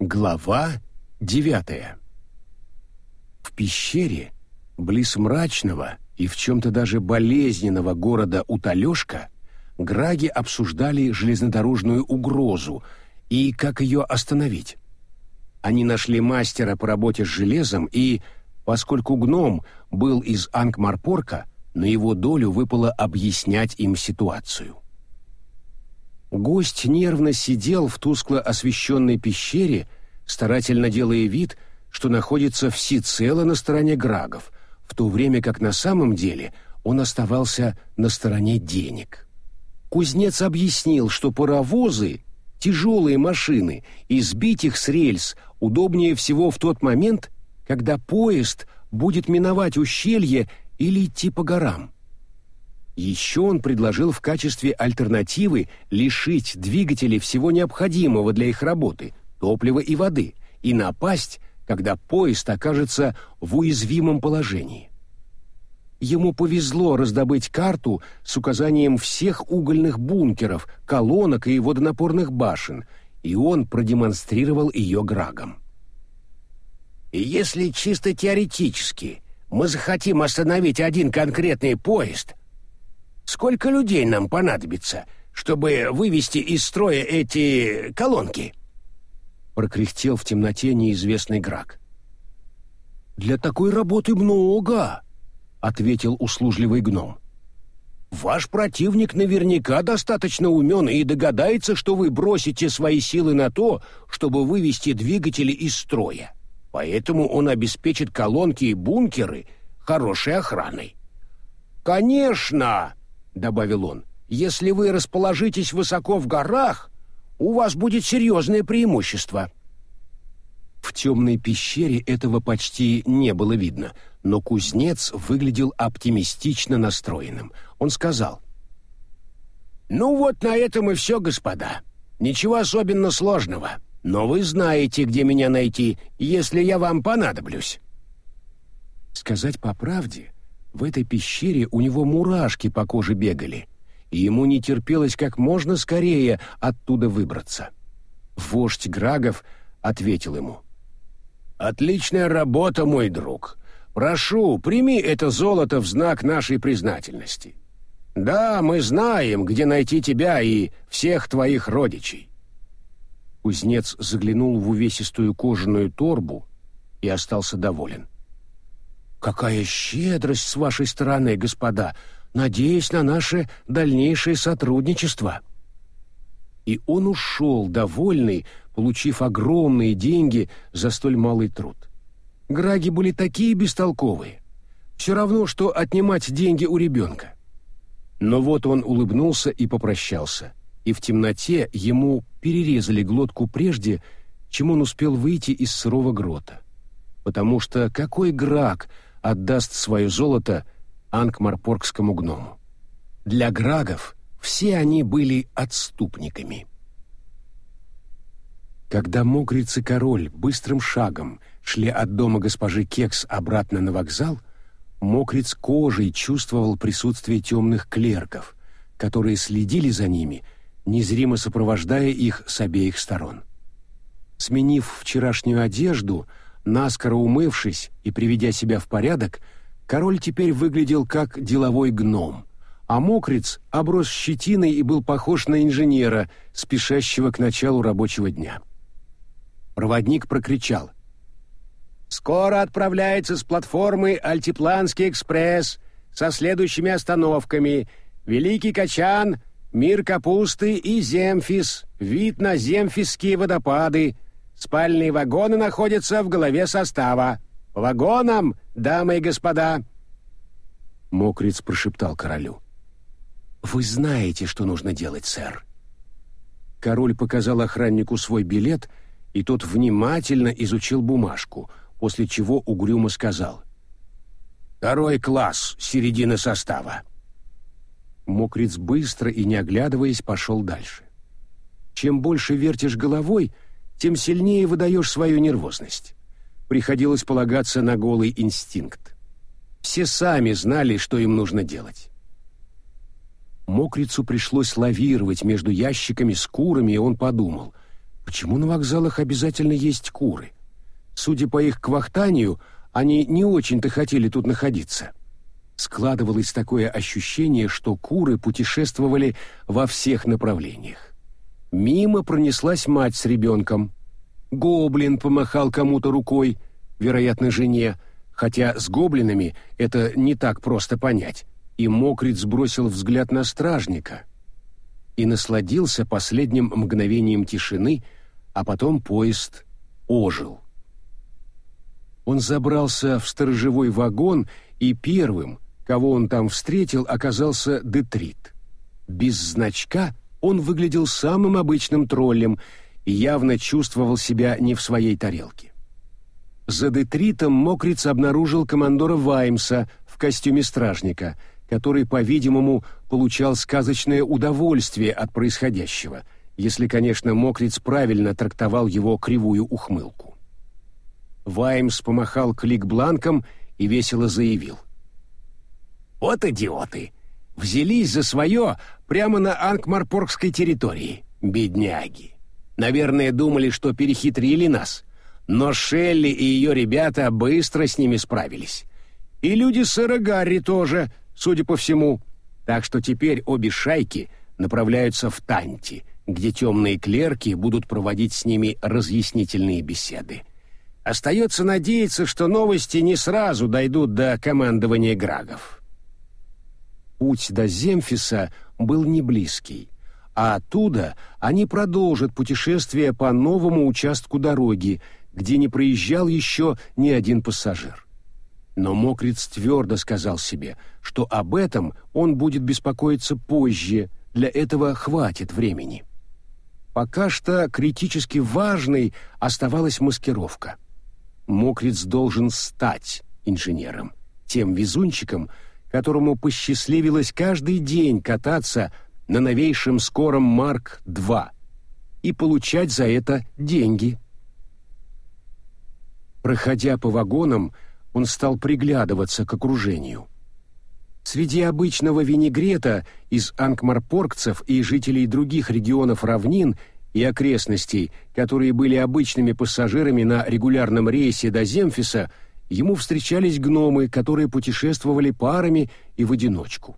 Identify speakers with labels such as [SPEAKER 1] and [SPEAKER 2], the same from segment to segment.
[SPEAKER 1] Глава девятая В пещере, близ мрачного и в чем-то даже болезненного города Уталешка, Граги обсуждали железнодорожную угрозу и как ее остановить. Они нашли мастера по работе с железом и, поскольку гном был из Ангмарпорка, на его долю выпало объяснять им ситуацию. Гость нервно сидел в тускло освещенной пещере, старательно делая вид, что находится всецело на стороне Грагов, в то время как на самом деле он оставался на стороне денег. Кузнец объяснил, что паровозы — тяжелые машины, и сбить их с рельс удобнее всего в тот момент, когда поезд будет миновать ущелье или идти по горам. Еще он предложил в качестве альтернативы лишить двигателей всего необходимого для их работы – топлива и воды, и напасть, когда поезд окажется в уязвимом положении. Ему повезло раздобыть карту с указанием всех угольных бункеров, колонок и водонапорных башен, и он продемонстрировал ее Грагом.
[SPEAKER 2] Если чисто теоретически мы захотим остановить один конкретный поезд, Сколько людей нам понадобится, чтобы вывести из строя эти колонки?»
[SPEAKER 1] Прокряхтел в темноте неизвестный Грак. «Для такой работы много», — ответил услужливый гном. «Ваш противник наверняка достаточно умен и догадается, что вы бросите свои силы на то, чтобы вывести двигатели из строя. Поэтому он обеспечит колонки и бункеры хорошей охраной». «Конечно!» Добавил он, если вы расположитесь высоко в горах, у вас будет серьезное преимущество. В темной пещере этого почти не было видно, но кузнец выглядел оптимистично настроенным. Он сказал, «Ну вот на этом и все, господа. Ничего особенно сложного, но вы знаете, где меня найти, если я вам понадоблюсь». Сказать по правде, в этой пещере у него мурашки по коже бегали, и ему не терпелось как можно скорее оттуда выбраться. Вождь Грагов ответил ему. «Отличная работа, мой друг. Прошу, прими это золото в знак нашей признательности. Да, мы знаем, где найти тебя и всех твоих родичей». Кузнец заглянул в увесистую кожаную торбу и остался доволен. — Какая щедрость с вашей стороны, господа! Надеюсь на наше дальнейшее сотрудничество!» И он ушел, довольный, получив огромные деньги за столь малый труд. Граги были такие бестолковые. Все равно, что отнимать деньги у ребенка. Но вот он улыбнулся и попрощался, и в темноте ему перерезали глотку прежде, чем он успел выйти из сырого грота. Потому что какой Граг — отдаст свое золото ангмарпоргскому гному. Для грагов все они были отступниками. Когда мокриц и король быстрым шагом шли от дома госпожи Кекс обратно на вокзал, мокриц кожей чувствовал присутствие темных клерков, которые следили за ними, незримо сопровождая их с обеих сторон. Сменив вчерашнюю одежду, Наскоро умывшись и приведя себя в порядок, король теперь выглядел как деловой гном, а мокриц оброс щетиной и был похож на инженера, спешащего к началу рабочего дня. Проводник прокричал. «Скоро отправляется с платформы Альтипланский экспресс со следующими остановками Великий Качан, Мир Капусты и Земфис, вид на Земфисские водопады, Спальные вагоны находятся в голове состава. По вагонам, дамы и господа!» Мокриц прошептал королю. «Вы знаете, что нужно делать, сэр». Король показал охраннику свой билет, и тот внимательно изучил бумажку, после чего угрюмо сказал. «Второй класс, середина состава». Мокриц быстро и не оглядываясь пошел дальше. Чем больше вертишь головой, тем сильнее выдаешь свою нервозность. Приходилось полагаться на голый инстинкт. Все сами знали, что им нужно делать. Мокрицу пришлось лавировать между ящиками с курами, и он подумал, Почему на вокзалах обязательно есть куры? Судя по их квахтанию, они не очень-то хотели тут находиться. Складывалось такое ощущение, что куры путешествовали во всех направлениях. Мимо пронеслась мать с ребенком. Гоблин помахал кому-то рукой, вероятно, жене, хотя с гоблинами это не так просто понять. И Мокриц сбросил взгляд на стражника и насладился последним мгновением тишины — а потом поезд ожил. Он забрался в сторожевой вагон, и первым, кого он там встретил, оказался Детрит. Без значка он выглядел самым обычным троллем и явно чувствовал себя не в своей тарелке. За Детритом Мокриц обнаружил командора Ваймса в костюме стражника, который, по-видимому, получал сказочное удовольствие от происходящего — если, конечно, Мокриц правильно трактовал его кривую ухмылку. Ваймс помахал клик-бланком и весело заявил. «Вот идиоты! Взялись за свое прямо на Анкмарпоргской территории, бедняги! Наверное, думали, что перехитрили нас, но Шелли и ее ребята быстро с ними справились. И люди сэра Гарри тоже, судя по всему. Так что теперь обе шайки направляются в Танти — где темные клерки будут проводить с ними разъяснительные беседы. Остается надеяться, что новости не сразу дойдут до командования Грагов. Путь до Земфиса был не близкий, а оттуда они продолжат путешествие по новому участку дороги, где не проезжал еще ни один пассажир. Но Мокриц твердо сказал себе, что об этом он будет беспокоиться позже, для этого хватит времени. Пока что критически важной оставалась маскировка. Мокриц должен стать инженером, тем везунчиком, которому посчастливилось каждый день кататься на новейшем скором Марк-2 и получать за это деньги. Проходя по вагонам, он стал приглядываться к окружению. Среди обычного винегрета из анкмарпоргцев и жителей других регионов равнин и окрестностей, которые были обычными пассажирами на регулярном рейсе до Земфиса, ему встречались гномы, которые путешествовали парами и в одиночку.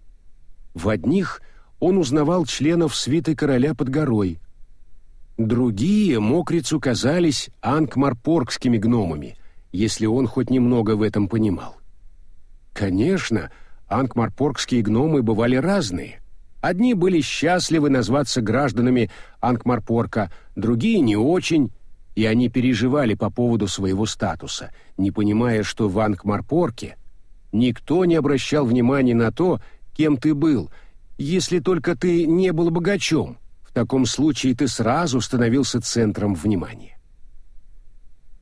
[SPEAKER 1] В одних он узнавал членов свиты короля под горой. Другие мокрицу казались анкмарпоргскими гномами, если он хоть немного в этом понимал. Конечно, Ангмарпоргские гномы бывали разные. Одни были счастливы назваться гражданами Ангмарпорка, другие не очень, и они переживали по поводу своего статуса, не понимая, что в Ангмарпорке никто не обращал внимания на то, кем ты был, если только ты не был богачом. В таком случае ты сразу становился центром внимания.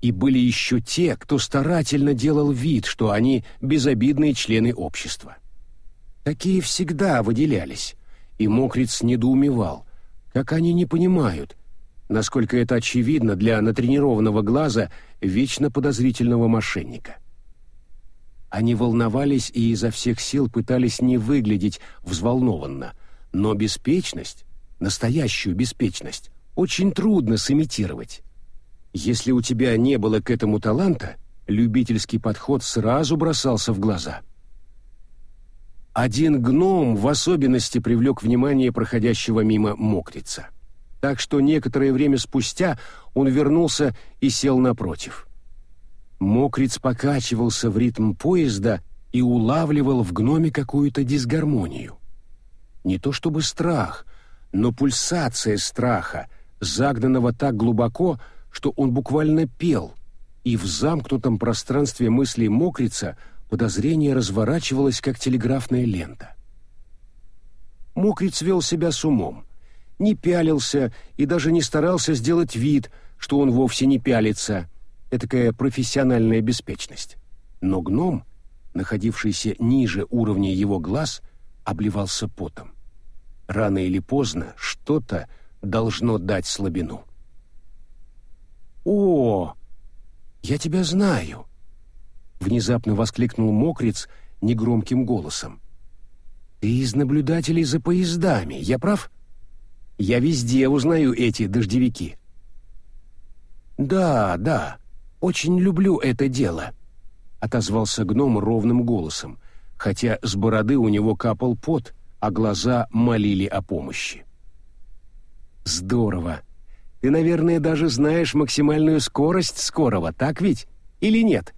[SPEAKER 1] И были еще те, кто старательно делал вид, что они безобидные члены общества. Такие всегда выделялись, и Мокриц недоумевал, как они не понимают, насколько это очевидно для натренированного глаза вечно подозрительного мошенника. Они волновались и изо всех сил пытались не выглядеть взволнованно, но беспечность, настоящую беспечность, очень трудно сымитировать. Если у тебя не было к этому таланта, любительский подход сразу бросался в глаза. Один гном в особенности привлек внимание проходящего мимо мокрица. Так что некоторое время спустя он вернулся и сел напротив. Мокриц покачивался в ритм поезда и улавливал в гноме какую-то дисгармонию. Не то чтобы страх, но пульсация страха, загнанного так глубоко, что он буквально пел, и в замкнутом пространстве мыслей мокрица подозрение разворачивалось, как телеграфная лента. Мокриц вел себя с умом, не пялился и даже не старался сделать вид, что он вовсе не пялится, этакая профессиональная беспечность. Но гном, находившийся ниже уровня его глаз, обливался потом. Рано или поздно что-то должно дать слабину. «О, я тебя знаю!» — внезапно воскликнул Мокриц негромким голосом. «Ты из наблюдателей за поездами, я прав? Я везде узнаю эти дождевики. «Да, да, очень люблю это дело», — отозвался гном ровным голосом, хотя с бороды у него капал пот, а глаза молили о помощи. «Здорово. Ты, наверное, даже знаешь максимальную скорость скорого, так ведь? Или нет?»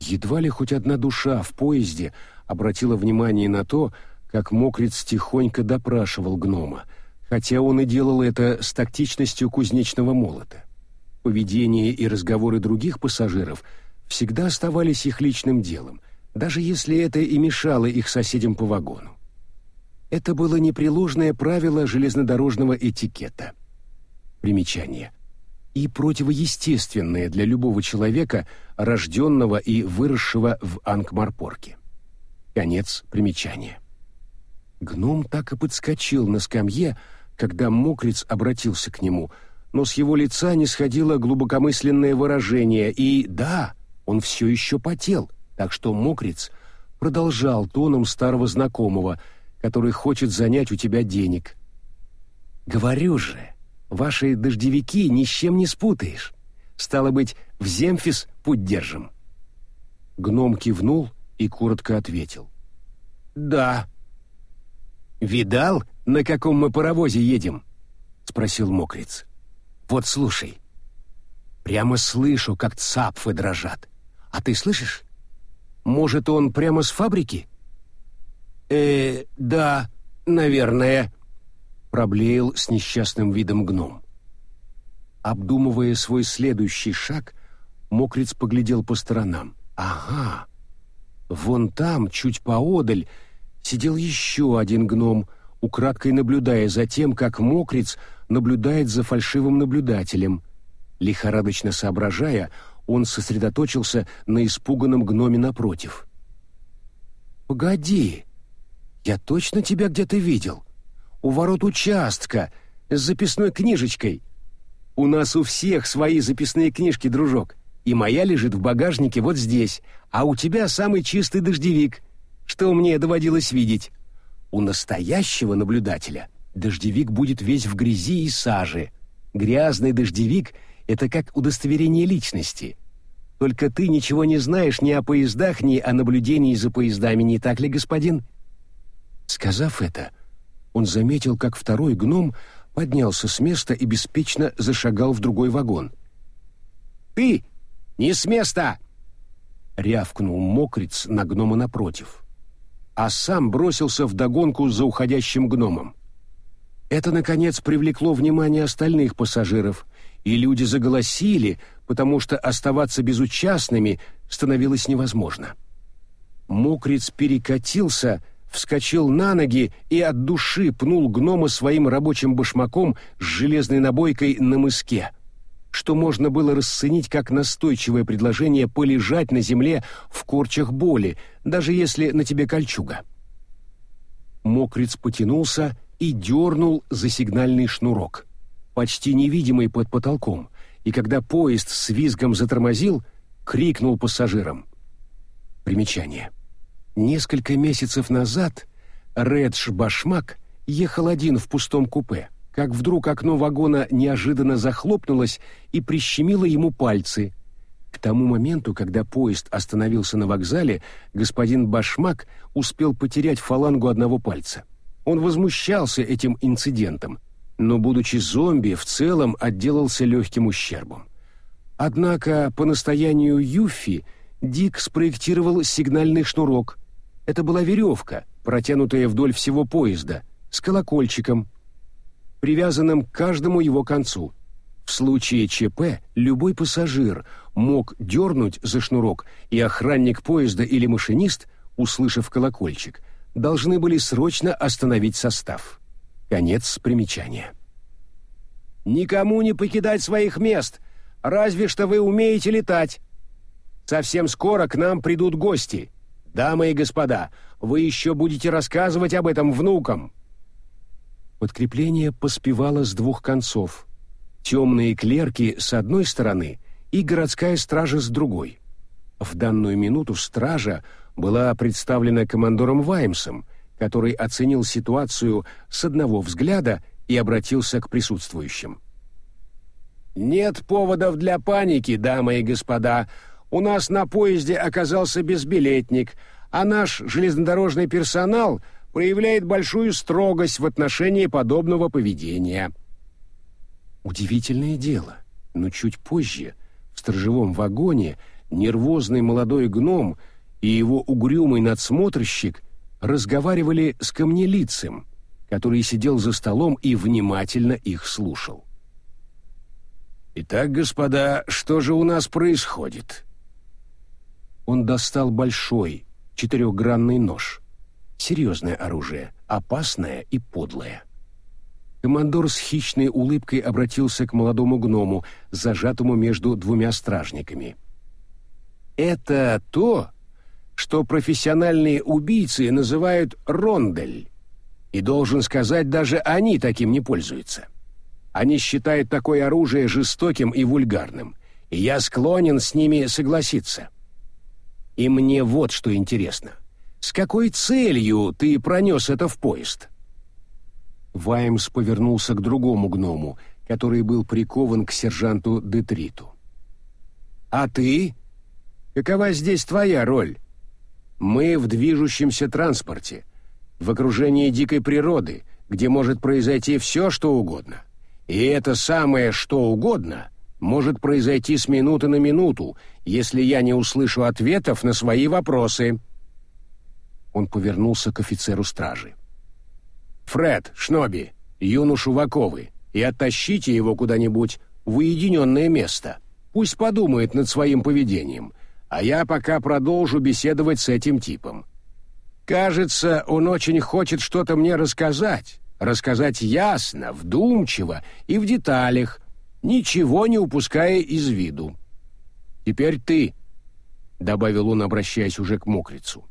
[SPEAKER 1] Едва ли хоть одна душа в поезде обратила внимание на то, как мокрец тихонько допрашивал гнома, хотя он и делал это с тактичностью кузнечного молота. Поведение и разговоры других пассажиров всегда оставались их личным делом, даже если это и мешало их соседям по вагону. Это было непреложное правило железнодорожного этикета. Примечание. И противоестественное для любого человека, рожденного и выросшего в Ангмарпорке. Конец примечания. Гном так и подскочил на скамье, когда мокрец обратился к нему, но с его лица не сходило глубокомысленное выражение, и да, он все еще потел, так что мокрец продолжал тоном старого знакомого, который хочет занять у тебя денег. «Говорю же, ваши дождевики ни с чем не спутаешь. Стало быть, в Земфис путь держим». Гном кивнул и коротко ответил. «Да». «Видал, на каком мы паровозе едем?» — спросил мокрец. «Вот слушай. Прямо слышу, как цапфы дрожат. А ты слышишь? Может, он прямо с фабрики?» «Э, да, наверное», — проблеял с несчастным видом гном. Обдумывая свой следующий шаг, мокрец поглядел по сторонам. «Ага, вон там, чуть поодаль, сидел еще один гном, украдкой наблюдая за тем, как мокрец наблюдает за фальшивым наблюдателем. Лихорадочно соображая, он сосредоточился на испуганном гноме напротив. «Погоди, я точно тебя где-то видел. У ворот участка, с записной книжечкой. У нас у всех свои записные книжки, дружок, и моя лежит в багажнике вот здесь, а у тебя самый чистый дождевик — что мне доводилось видеть. У настоящего наблюдателя дождевик будет весь в грязи и саже. Грязный дождевик — это как удостоверение личности. Только ты ничего не знаешь ни о поездах, ни о наблюдении за поездами, не так ли, господин?» Сказав это, он заметил, как второй гном поднялся с места и беспечно зашагал в другой вагон. «Ты! Не с места!» — рявкнул мокриц на гнома напротив а сам бросился в догонку за уходящим гномом. Это, наконец, привлекло внимание остальных пассажиров, и люди заголосили, потому что оставаться безучастными становилось невозможно. Мокриц перекатился, вскочил на ноги и от души пнул гнома своим рабочим башмаком с железной набойкой на мыске — что можно было расценить как настойчивое предложение полежать на земле в корчах боли, даже если на тебе кольчуга. Мокриц потянулся и дернул за сигнальный шнурок, почти невидимый под потолком, и когда поезд с визгом затормозил, крикнул пассажирам. Примечание. Несколько месяцев назад Редж Башмак ехал один в пустом купе как вдруг окно вагона неожиданно захлопнулось и прищемило ему пальцы. К тому моменту, когда поезд остановился на вокзале, господин Башмак успел потерять фалангу одного пальца. Он возмущался этим инцидентом, но, будучи зомби, в целом отделался легким ущербом. Однако, по настоянию Юффи, Дик спроектировал сигнальный шнурок. Это была веревка, протянутая вдоль всего поезда, с колокольчиком, привязанным к каждому его концу. В случае ЧП любой пассажир мог дернуть за шнурок, и охранник поезда или машинист, услышав колокольчик, должны были срочно остановить состав. Конец примечания. «Никому не покидать своих мест, разве что вы умеете летать. Совсем скоро к нам придут гости. Дамы и господа, вы еще будете рассказывать об этом внукам». Подкрепление поспевало с двух концов. Темные клерки с одной стороны и городская стража с другой. В данную минуту стража была представлена командором Ваймсом, который оценил ситуацию с одного взгляда и обратился к присутствующим.
[SPEAKER 2] «Нет поводов для паники, дамы и господа. У нас на поезде оказался безбилетник, а наш железнодорожный персонал проявляет большую строгость в отношении подобного поведения».
[SPEAKER 1] Удивительное дело, но чуть позже, в сторожевом вагоне, нервозный молодой гном и его угрюмый надсмотрщик разговаривали с камнелицем, который сидел за столом и внимательно их слушал.
[SPEAKER 2] «Итак, господа, что же у нас происходит?»
[SPEAKER 1] Он достал большой, четырехгранный нож. Серьезное оружие, опасное и подлое. Командор с хищной улыбкой обратился к молодому гному, зажатому между двумя стражниками.
[SPEAKER 2] «Это то, что профессиональные убийцы называют рондель. И должен сказать, даже они таким не пользуются. Они считают такое оружие жестоким и вульгарным, и я склонен с ними согласиться. И мне вот что интересно. С какой целью ты пронес это в поезд?»
[SPEAKER 1] Ваймс повернулся к другому гному, который был прикован к сержанту Детриту.
[SPEAKER 2] «А ты? Какова здесь твоя роль? Мы в движущемся транспорте, в окружении дикой природы, где может произойти все, что угодно. И это самое что угодно может произойти с минуты на минуту, если я не услышу ответов на свои вопросы.
[SPEAKER 1] Он повернулся к офицеру стражи.
[SPEAKER 2] Фред, Шноби, юношу Ваковы, и оттащите его куда-нибудь в уединенное место. Пусть подумает над своим поведением, а я пока продолжу беседовать с этим типом. Кажется, он очень хочет что-то мне рассказать, рассказать ясно, вдумчиво и в деталях, ничего не упуская из виду. Теперь ты, добавил он, обращаясь уже к мокрицу.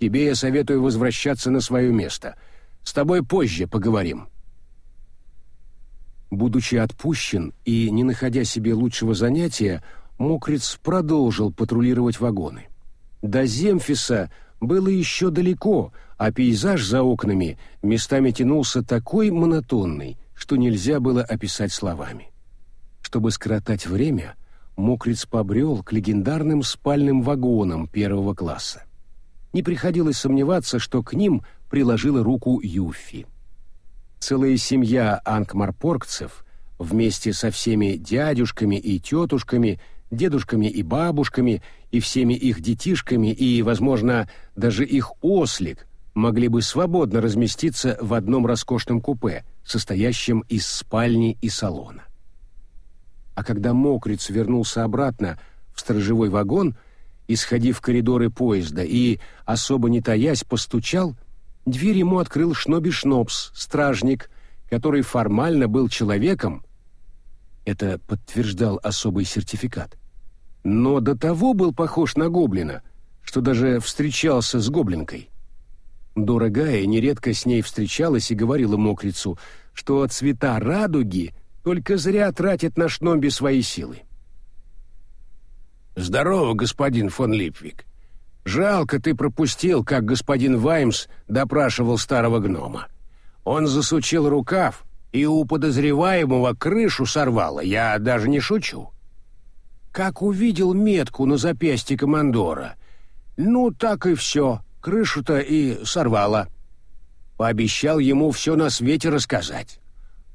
[SPEAKER 2] Тебе я советую возвращаться на свое место. С тобой позже поговорим.
[SPEAKER 1] Будучи отпущен и не находя себе лучшего занятия, Мокриц продолжил патрулировать вагоны. До Земфиса было еще далеко, а пейзаж за окнами местами тянулся такой монотонный, что нельзя было описать словами. Чтобы скоротать время, Мокриц побрел к легендарным спальным вагонам первого класса. Не приходилось сомневаться, что к ним приложила руку Юфи. Целая семья анкмарпоргцев вместе со всеми дядюшками и тетушками, дедушками и бабушками и всеми их детишками и, возможно, даже их ослик могли бы свободно разместиться в одном роскошном купе, состоящем из спальни и салона. А когда Мокриц вернулся обратно в сторожевой вагон, исходив в коридоры поезда и, особо не таясь, постучал, дверь ему открыл Шноби Шнобс, стражник, который формально был человеком, это подтверждал особый сертификат, но до того был похож на гоблина, что даже встречался с гоблинкой. Дорогая нередко с ней встречалась и говорила мокрицу, что цвета радуги только зря тратят на шномби свои силы.
[SPEAKER 2] «Здорово, господин фон Липвик. Жалко ты пропустил, как господин Ваймс допрашивал старого гнома. Он засучил рукав, и у подозреваемого крышу сорвало, я даже не шучу. Как увидел метку на запястье командора, ну так и все, крышу-то и сорвало. Пообещал ему все на свете рассказать.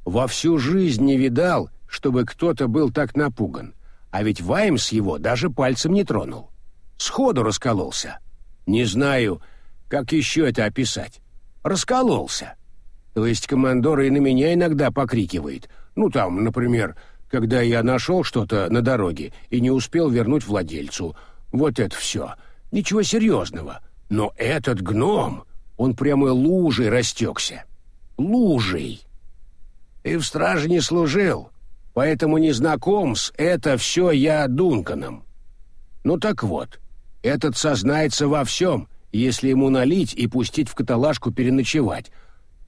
[SPEAKER 2] Во всю жизнь не видал, чтобы кто-то был так напуган, а ведь Ваймс его даже пальцем не тронул. Сходу раскололся. Не знаю, как еще это описать. Раскололся. То есть командор и на меня иногда покрикивает. Ну там, например, когда я нашел что-то на дороге и не успел вернуть владельцу. Вот это все. Ничего серьезного. Но этот гном, он прямо лужей растекся. Лужей. И в страже не служил, поэтому не знаком с «это все я Дунканом». Ну так вот, этот сознается во всем, если ему налить и пустить в каталажку переночевать,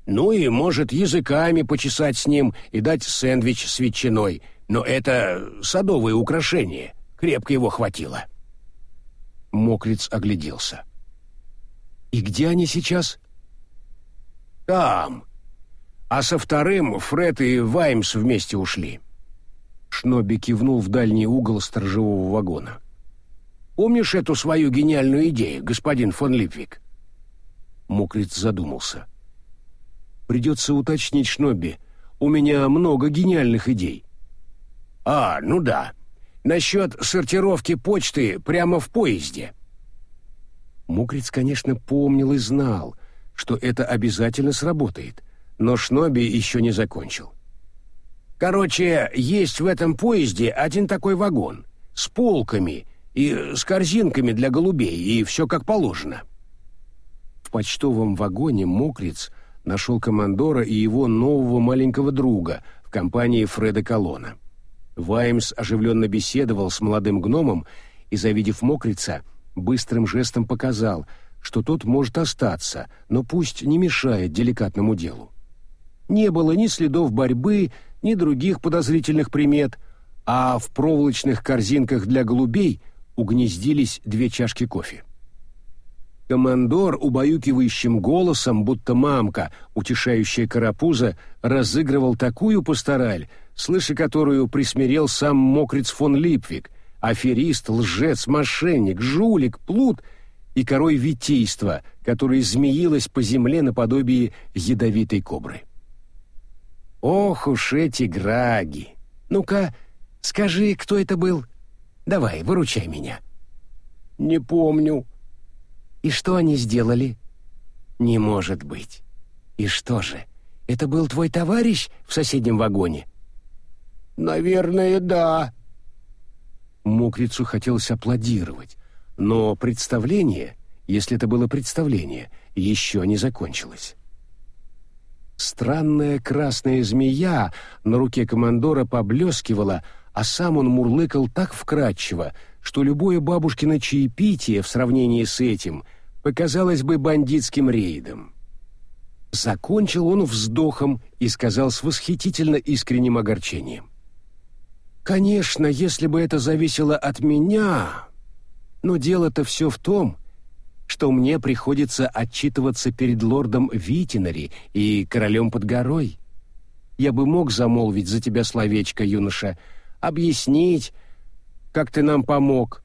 [SPEAKER 2] ну и может языками почесать с ним и дать сэндвич с ветчиной, но это садовое украшение, крепко его хватило.
[SPEAKER 1] Мокриц огляделся. «И где они сейчас?»
[SPEAKER 2] «Там. А со вторым Фред и Ваймс вместе ушли».
[SPEAKER 1] Шноби кивнул в дальний угол сторожевого вагона.
[SPEAKER 2] «Помнишь эту свою гениальную идею, господин фон Липвик?»
[SPEAKER 1] Мокриц задумался. «Придется уточнить, Шноби. У меня много гениальных идей».
[SPEAKER 2] «А, ну да. Насчет сортировки почты прямо в поезде».
[SPEAKER 1] Мокриц, конечно, помнил и знал, что это обязательно сработает, но Шноби еще не закончил.
[SPEAKER 2] Короче, есть в этом поезде один такой вагон с полками и с корзинками для голубей, и все как положено.
[SPEAKER 1] В почтовом вагоне Мокриц нашел командора и его нового маленького друга в компании Фреда Колона. Ваймс оживленно беседовал с молодым гномом и, завидев Мокрица, быстрым жестом показал, что тот может остаться, но пусть не мешает деликатному делу. Не было ни следов борьбы, ни других подозрительных примет, а в проволочных корзинках для голубей угнездились две чашки кофе. Командор убаюкивающим голосом, будто мамка, утешающая карапуза, разыгрывал такую пастораль, слыша которую присмирел сам мокрец фон Липвик, аферист, лжец, мошенник, жулик, плут и корой витейства, которое змеилось по земле наподобие ядовитой кобры. Ох уж эти граги! Ну-ка, скажи, кто это был? Давай, выручай меня.
[SPEAKER 2] Не помню.
[SPEAKER 1] И что они сделали? Не может быть. И что же, это был твой товарищ в соседнем вагоне?
[SPEAKER 2] Наверное, да.
[SPEAKER 1] Мокрицу хотелось аплодировать, но представление, если это было представление, еще не закончилось. Странная красная змея на руке командора поблескивала, а сам он мурлыкал так вкрадчиво, что любое бабушкино чаепитие в сравнении с этим показалось бы бандитским рейдом. Закончил он вздохом и сказал с восхитительно искренним огорчением. «Конечно, если бы это зависело от меня, но дело-то все в том, что мне приходится отчитываться перед лордом Витинари и королем под горой. Я бы мог замолвить за тебя словечко, юноша, объяснить, как ты нам помог.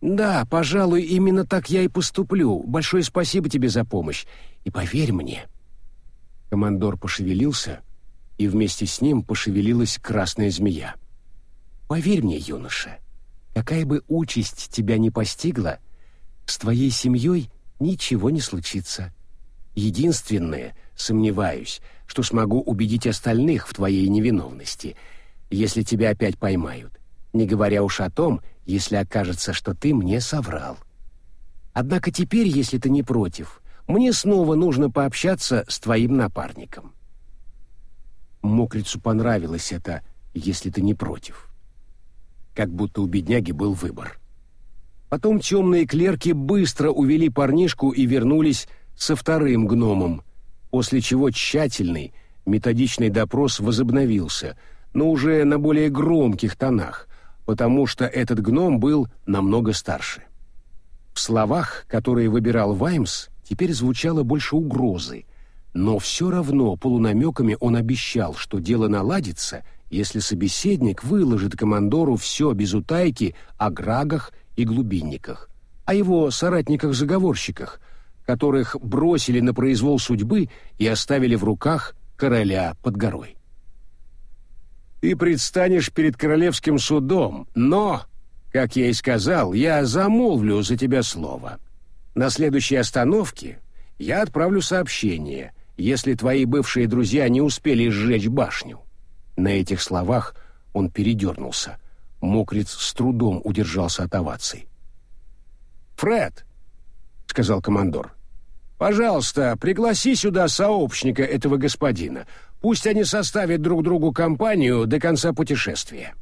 [SPEAKER 1] Да, пожалуй, именно так я и поступлю. Большое спасибо тебе за помощь. И поверь мне. Командор пошевелился, и вместе с ним пошевелилась красная змея. Поверь мне, юноша, какая бы участь тебя не постигла, — с твоей семьей ничего не случится. Единственное, сомневаюсь, что смогу убедить остальных в твоей невиновности, если тебя опять поймают, не говоря уж о том, если окажется, что ты мне соврал. Однако теперь, если ты не против, мне снова нужно пообщаться с твоим напарником. Мокрицу понравилось это, если ты не против. Как будто у бедняги был выбор. Потом темные клерки быстро увели парнишку и вернулись со вторым гномом, после чего тщательный, методичный допрос возобновился, но уже на более громких тонах, потому что этот гном был намного старше. В словах, которые выбирал Ваймс, теперь звучало больше угрозы, но все равно полунамеками он обещал, что дело наладится, если собеседник выложит командору все без утайки о грагах и глубинниках, о его соратниках-заговорщиках, которых бросили на произвол судьбы и оставили в руках короля под горой. Ты предстанешь перед королевским судом, но, как я и сказал, я замолвлю за тебя слово. На следующей остановке я отправлю сообщение, если твои бывшие друзья не успели сжечь башню. На этих словах он передернулся. Мокриц с трудом удержался от оваций. «Фред», — сказал командор, — «пожалуйста, пригласи сюда сообщника этого господина. Пусть они составят друг другу компанию до конца путешествия».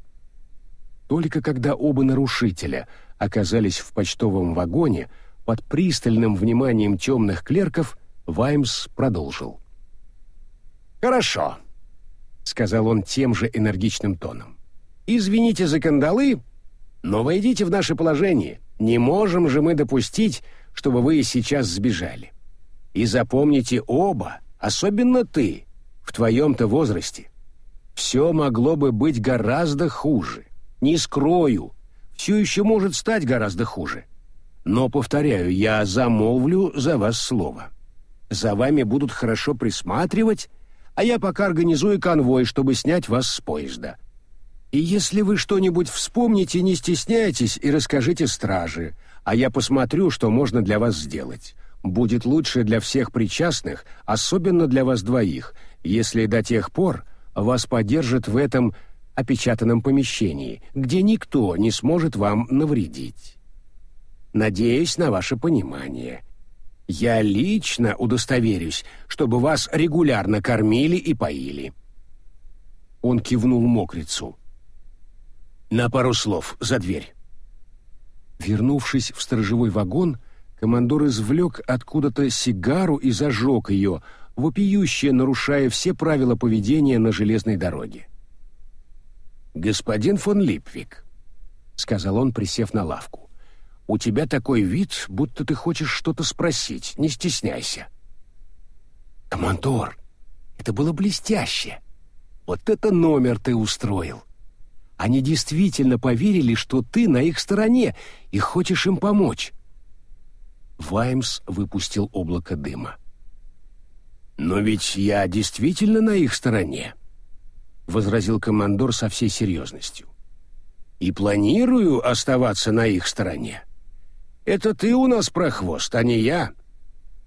[SPEAKER 1] Только когда оба нарушителя оказались в почтовом вагоне, под пристальным вниманием темных клерков, Ваймс продолжил. «Хорошо», — сказал он тем же энергичным тоном. Извините за кандалы, но войдите в наше положение. Не можем же мы допустить, чтобы вы сейчас сбежали. И запомните оба, особенно ты, в твоем-то возрасте. Все могло бы быть гораздо хуже. Не скрою, все еще может стать гораздо хуже. Но, повторяю, я замолвлю за вас слово. За вами будут хорошо присматривать, а я пока организую конвой, чтобы снять вас с поезда. И если вы что-нибудь вспомните, не стесняйтесь и расскажите страже, а я посмотрю, что можно для вас сделать. Будет лучше для всех причастных, особенно для вас двоих, если до тех пор вас поддержат в этом опечатанном помещении, где никто не сможет вам навредить. Надеюсь на ваше понимание. Я лично удостоверюсь, чтобы вас регулярно кормили и поили. Он кивнул мокрицу. На пару слов за дверь. Вернувшись в сторожевой вагон, командор извлек откуда-то сигару и зажег ее, вопиюще нарушая все правила поведения на железной дороге. «Господин фон Липвик», — сказал он, присев на лавку, — «у тебя такой вид, будто ты хочешь что-то спросить, не стесняйся». «Командор, это было блестяще. Вот это номер ты устроил. Они действительно поверили, что ты на их стороне и хочешь им помочь. Ваймс выпустил облако дыма. «Но ведь я действительно на их стороне», — возразил командор со всей серьезностью. «И планирую оставаться на их стороне. Это ты у нас прохвост, а не я.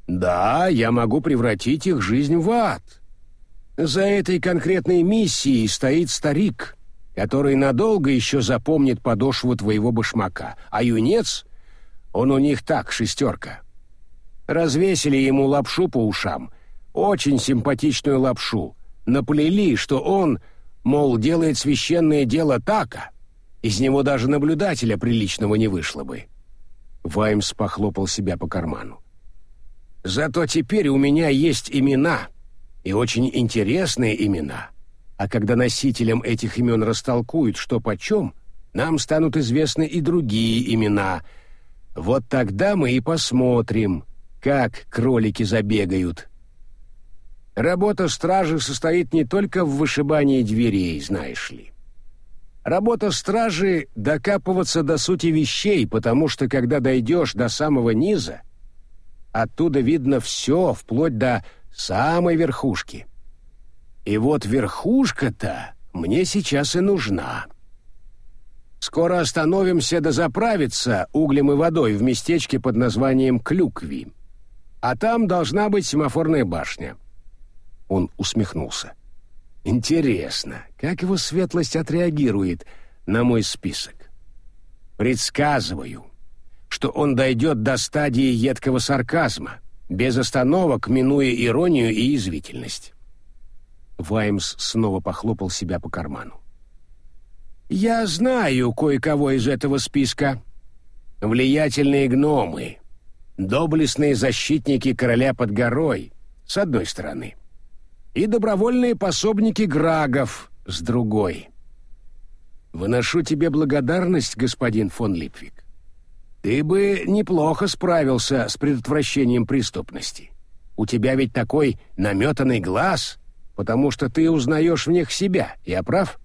[SPEAKER 1] Да, я могу превратить их жизнь в ад. За этой конкретной миссией стоит старик, который надолго еще запомнит подошву твоего башмака, а юнец, он у них так, шестерка. Развесили ему лапшу по ушам, очень симпатичную лапшу, наплели, что он, мол, делает священное дело така, из него даже наблюдателя приличного не вышло бы. Ваймс похлопал себя по карману. Зато теперь у меня есть имена, и очень интересные имена — а когда носителям этих имен растолкуют, что почем, нам станут известны и другие имена. Вот тогда мы и посмотрим, как кролики забегают. Работа стражи состоит не только в вышибании дверей, знаешь ли. Работа стражи — докапываться до сути вещей, потому что, когда дойдешь до самого низа, оттуда видно все, вплоть до самой верхушки — и вот верхушка-то мне сейчас и нужна. Скоро остановимся да заправиться углем и водой в местечке под названием Клюкви. А там должна быть семафорная башня. Он усмехнулся. Интересно, как его светлость отреагирует на мой список? Предсказываю, что он дойдет до стадии едкого сарказма, без остановок, минуя иронию и язвительность. Ваймс снова похлопал себя по карману. «Я знаю кое-кого из этого списка. Влиятельные гномы, доблестные защитники короля под горой, с одной стороны, и добровольные пособники Грагов, с другой. Выношу тебе благодарность, господин фон Липвик. Ты бы неплохо справился с предотвращением преступности. У тебя ведь такой наметанный глаз — потому что ты узнаешь в них себя. Я прав?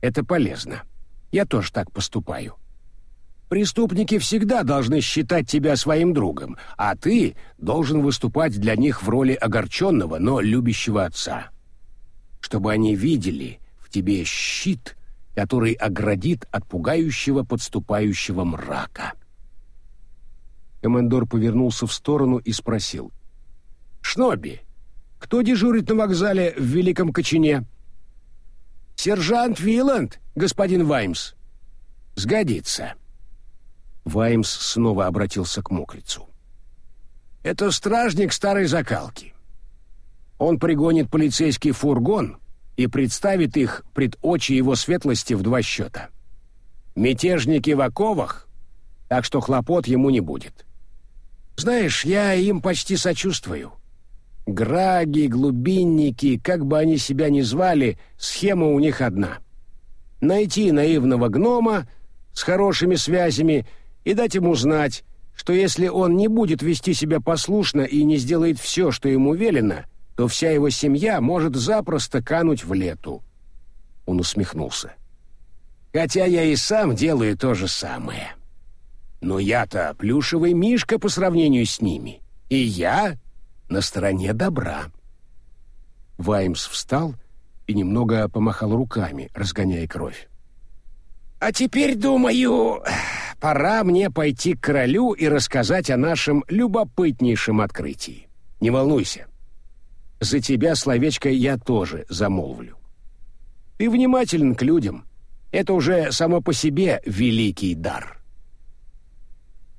[SPEAKER 1] Это полезно. Я тоже так поступаю. Преступники всегда должны считать тебя своим другом, а ты должен выступать для них в роли огорченного, но любящего отца. Чтобы они видели в тебе щит, который оградит от пугающего подступающего мрака. Командор повернулся в сторону и спросил. «Шноби, кто дежурит на вокзале в Великом Кочине? Сержант Виланд, господин Ваймс. Сгодится. Ваймс снова обратился к мокрицу. Это стражник старой закалки. Он пригонит полицейский фургон и представит их пред очи его светлости в два счета. Мятежники в оковах, так что хлопот ему не будет. Знаешь, я им почти сочувствую. Граги, глубинники, как бы они себя ни звали, схема у них одна. Найти наивного гнома с хорошими связями и дать ему знать, что если он не будет вести себя послушно и не сделает все, что ему велено, то вся его семья может запросто кануть в лету. Он усмехнулся.
[SPEAKER 2] «Хотя я и сам делаю то же самое. Но я-то плюшевый мишка по сравнению с ними, и я на стороне добра».
[SPEAKER 1] Ваймс встал и немного помахал руками, разгоняя кровь.
[SPEAKER 2] «А теперь, думаю, пора мне пойти к королю и рассказать о нашем любопытнейшем открытии. Не волнуйся. За тебя словечко я тоже замолвлю. Ты внимателен к людям. Это уже само по себе великий дар».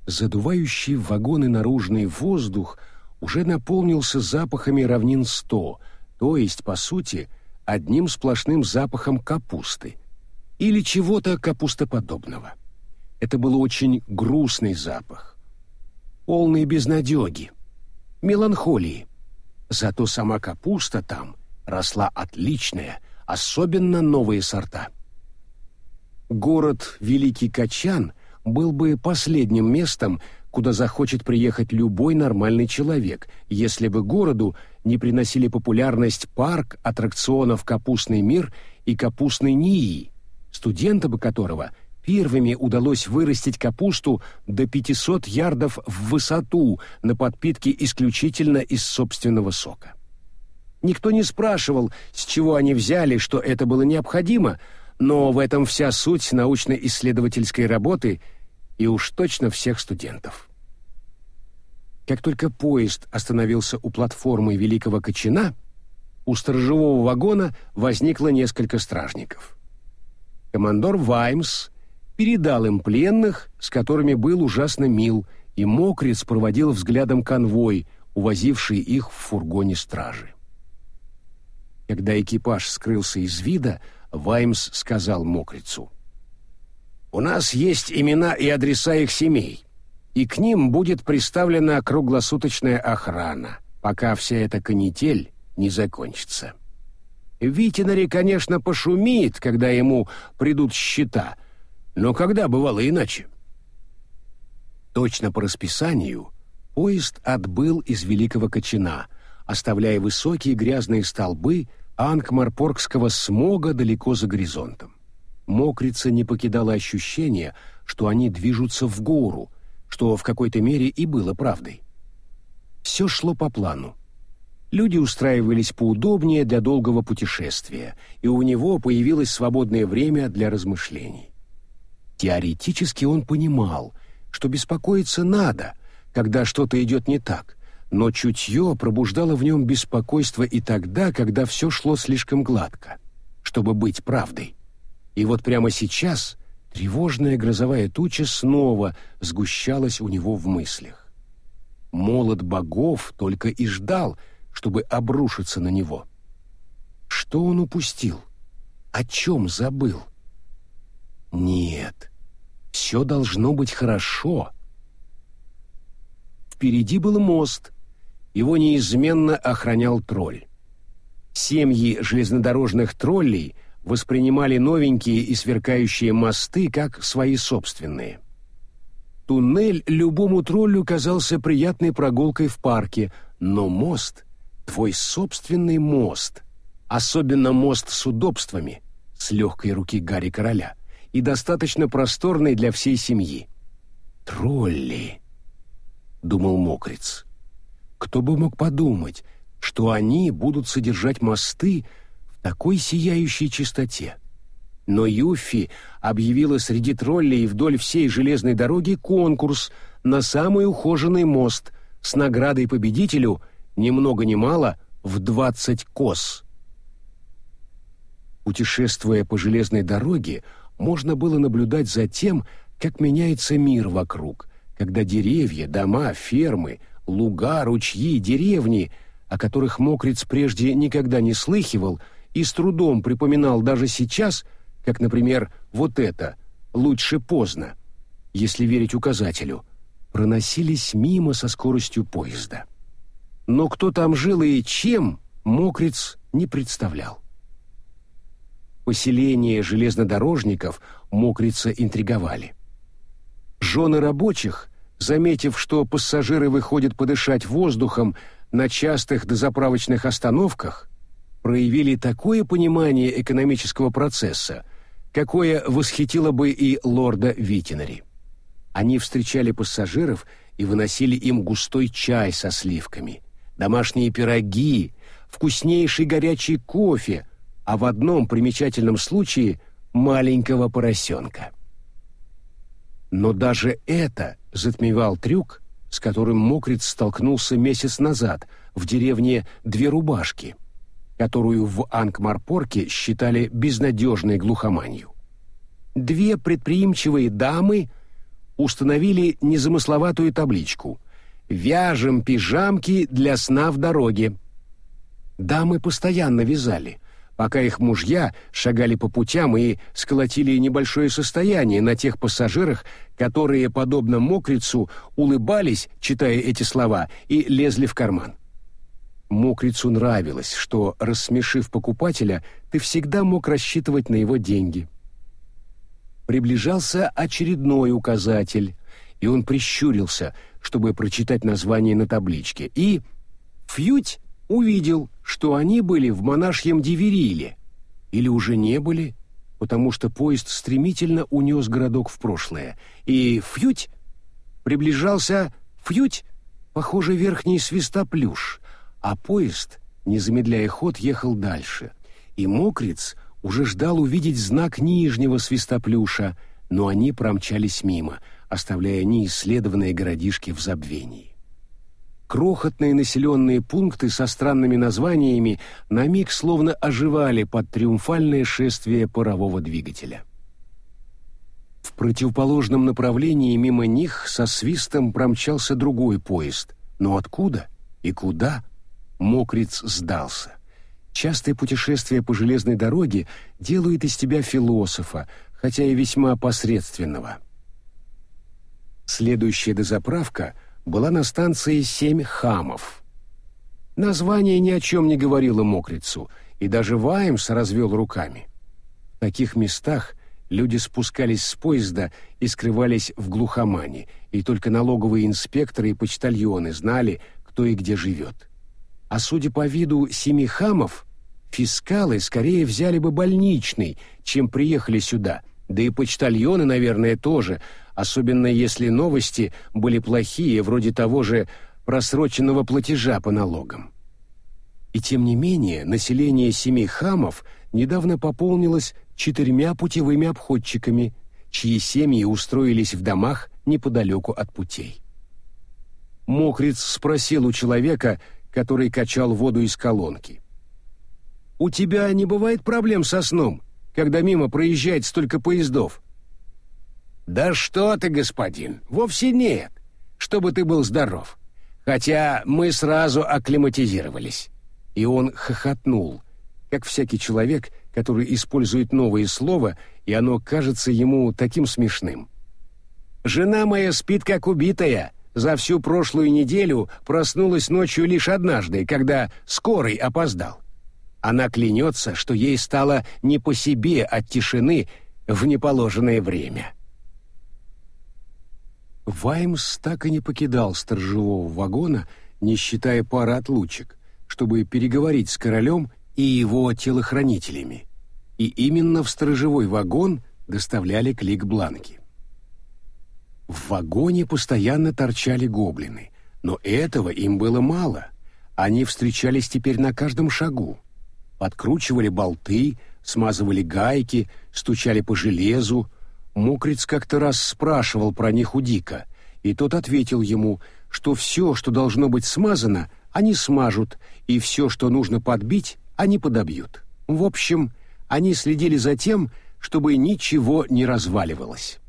[SPEAKER 1] Задувающий в вагоны наружный воздух уже наполнился запахами равнин сто, то есть, по сути, одним сплошным запахом капусты или чего-то капустоподобного. Это был очень грустный запах, полный безнадеги, меланхолии. Зато сама капуста там росла отличная, особенно новые сорта. Город Великий Качан был бы последним местом, куда захочет приехать любой нормальный человек, если бы городу не приносили популярность парк аттракционов «Капустный мир» и «Капустный НИИ», студентам которого первыми удалось вырастить капусту до 500 ярдов в высоту на подпитке исключительно из собственного сока. Никто не спрашивал, с чего они взяли, что это было необходимо, но в этом вся суть научно-исследовательской работы и уж точно всех студентов. Как только поезд остановился у платформы Великого Кочина, у сторожевого вагона возникло несколько стражников. Командор Ваймс передал им пленных, с которыми был ужасно мил, и Мокриц проводил взглядом конвой, увозивший их в фургоне стражи. Когда экипаж скрылся из вида, Ваймс сказал Мокрицу.
[SPEAKER 2] «У нас есть имена и адреса их семей, и к ним будет приставлена круглосуточная охрана, пока вся эта канитель не закончится. Витинари, конечно, пошумит, когда ему придут счета, но когда бывало иначе?»
[SPEAKER 1] Точно по расписанию поезд отбыл из Великого Кочина, оставляя высокие грязные столбы ангмарпоргского смога далеко за горизонтом. Мокрица не покидало ощущение, что они движутся в гору, что в какой-то мере и было правдой. Все шло по плану. Люди устраивались поудобнее для долгого путешествия, и у него появилось свободное время для размышлений. Теоретически он понимал, что беспокоиться надо, когда что-то идет не так, но чутье пробуждало в нем беспокойство и тогда, когда все шло слишком гладко, чтобы быть правдой. И вот прямо сейчас тревожная грозовая туча снова сгущалась у него в мыслях. Молот богов только и ждал, чтобы обрушиться на него. Что он упустил? О чем забыл? Нет, все должно быть хорошо. Впереди был мост, его неизменно охранял тролль. Семьи железнодорожных троллей воспринимали новенькие и сверкающие мосты как свои собственные. Туннель любому троллю казался приятной прогулкой в парке, но мост — твой собственный мост, особенно мост с удобствами, с легкой руки Гарри Короля, и достаточно просторный для всей семьи. «Тролли», — думал Мокриц, — кто бы мог подумать, что они будут содержать мосты такой сияющей чистоте? Но Юфи объявила среди троллей вдоль всей железной дороги конкурс на самый ухоженный мост с наградой победителю ни много ни мало в двадцать кос. Путешествуя по железной дороге, можно было наблюдать за тем, как меняется мир вокруг, когда деревья, дома, фермы — луга, ручьи, деревни, о которых Мокриц прежде никогда не слыхивал и с трудом припоминал даже сейчас, как, например, вот это «лучше поздно», если верить указателю, проносились мимо со скоростью поезда. Но кто там жил и чем, Мокриц не представлял. Поселения железнодорожников Мокрица интриговали. Жены рабочих заметив, что пассажиры выходят подышать воздухом на частых дозаправочных остановках, проявили такое понимание экономического процесса, какое восхитило бы и лорда Витинари. Они встречали пассажиров и выносили им густой чай со сливками, домашние пироги, вкуснейший горячий кофе, а в одном примечательном случае маленького поросенка. Но даже это затмевал трюк, с которым Мокриц столкнулся месяц назад в деревне Две Рубашки, которую в Ангмарпорке считали безнадежной глухоманью. Две предприимчивые дамы установили незамысловатую табличку «Вяжем пижамки для сна в дороге». Дамы постоянно вязали, пока их мужья шагали по путям и сколотили небольшое состояние на тех пассажирах, которые, подобно мокрицу, улыбались, читая эти слова, и лезли в карман. Мокрицу нравилось, что, рассмешив покупателя, ты всегда мог рассчитывать на его деньги. Приближался очередной указатель, и он прищурился, чтобы прочитать название на табличке, и... Фьють увидел, что они были в монашьем Дивериле, или уже не были, потому что поезд стремительно унес городок в прошлое, и фьють приближался фьють, похоже, верхний свистоплюш, а поезд, не замедляя ход, ехал дальше, и мокриц уже ждал увидеть знак нижнего свистоплюша, но они промчались мимо, оставляя неисследованные городишки в забвении крохотные населенные пункты со странными названиями на миг словно оживали под триумфальное шествие парового двигателя. В противоположном направлении мимо них со свистом промчался другой поезд. Но откуда и куда? Мокриц сдался. Частые путешествия по железной дороге делают из тебя философа, хотя и весьма посредственного. Следующая дозаправка — была на станции «Семь хамов». Название ни о чем не говорило мокрицу, и даже Ваймс развел руками. В таких местах люди спускались с поезда и скрывались в глухомане, и только налоговые инспекторы и почтальоны знали, кто и где живет. А судя по виду семи хамов, фискалы скорее взяли бы больничный, чем приехали сюда, да и почтальоны, наверное, тоже — особенно если новости были плохие, вроде того же просроченного платежа по налогам. И тем не менее, население семи хамов недавно пополнилось четырьмя путевыми обходчиками, чьи семьи устроились в домах неподалеку от путей. Мокриц спросил у человека, который качал воду из колонки. «У тебя не бывает проблем со сном, когда мимо проезжает столько поездов?» «Да что ты, господин, вовсе нет, чтобы ты был здоров. Хотя мы сразу акклиматизировались». И он хохотнул, как всякий человек, который использует новое слово, и оно кажется ему таким смешным. «Жена моя спит как убитая», за всю прошлую неделю проснулась ночью лишь однажды, когда скорый опоздал. Она клянется, что ей стало не по себе от тишины в неположенное время. Ваймс так и не покидал сторожевого вагона, не считая пары отлучек, чтобы переговорить с королем и его телохранителями. И именно в сторожевой вагон доставляли клик-бланки. В вагоне постоянно торчали гоблины, но этого им было мало. Они встречались теперь на каждом шагу. Подкручивали болты, смазывали гайки, стучали по железу, Мокриц как-то раз спрашивал про них у Дика, и тот ответил ему, что все, что должно быть смазано, они смажут, и все, что нужно подбить, они подобьют. В общем, они следили за тем, чтобы ничего не разваливалось.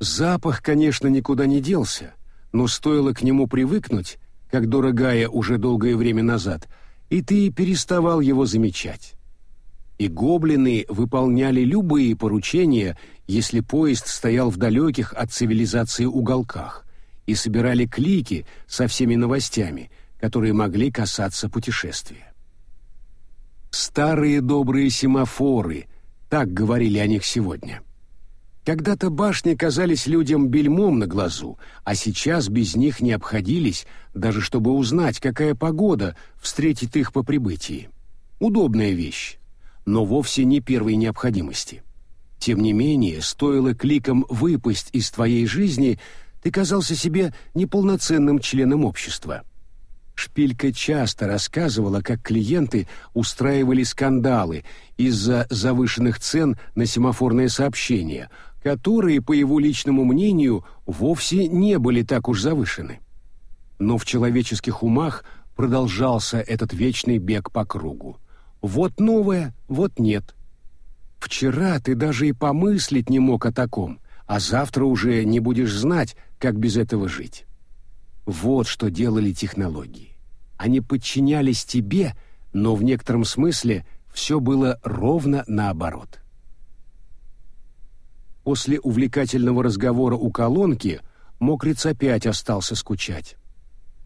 [SPEAKER 1] Запах, конечно, никуда не делся, но стоило к нему привыкнуть, как дорогая уже долгое время назад, и ты переставал его замечать и гоблины выполняли любые поручения, если поезд стоял в далеких от цивилизации уголках, и собирали клики со всеми новостями, которые могли касаться путешествия. Старые добрые семафоры, так говорили о них сегодня. Когда-то башни казались людям бельмом на глазу, а сейчас без них не обходились, даже чтобы узнать, какая погода встретит их по прибытии. Удобная вещь, но вовсе не первой необходимости. Тем не менее, стоило кликом выпасть из твоей жизни, ты казался себе неполноценным членом общества. Шпилька часто рассказывала, как клиенты устраивали скандалы из-за завышенных цен на семафорные сообщения, которые, по его личному мнению, вовсе не были так уж завышены. Но в человеческих умах продолжался этот вечный бег по кругу. Вот новое, вот нет. Вчера ты даже и помыслить не мог о таком, а завтра уже не будешь знать, как без этого жить. Вот что делали технологии. Они подчинялись тебе, но в некотором смысле все было ровно наоборот. После увлекательного разговора у колонки Мокриц опять остался скучать.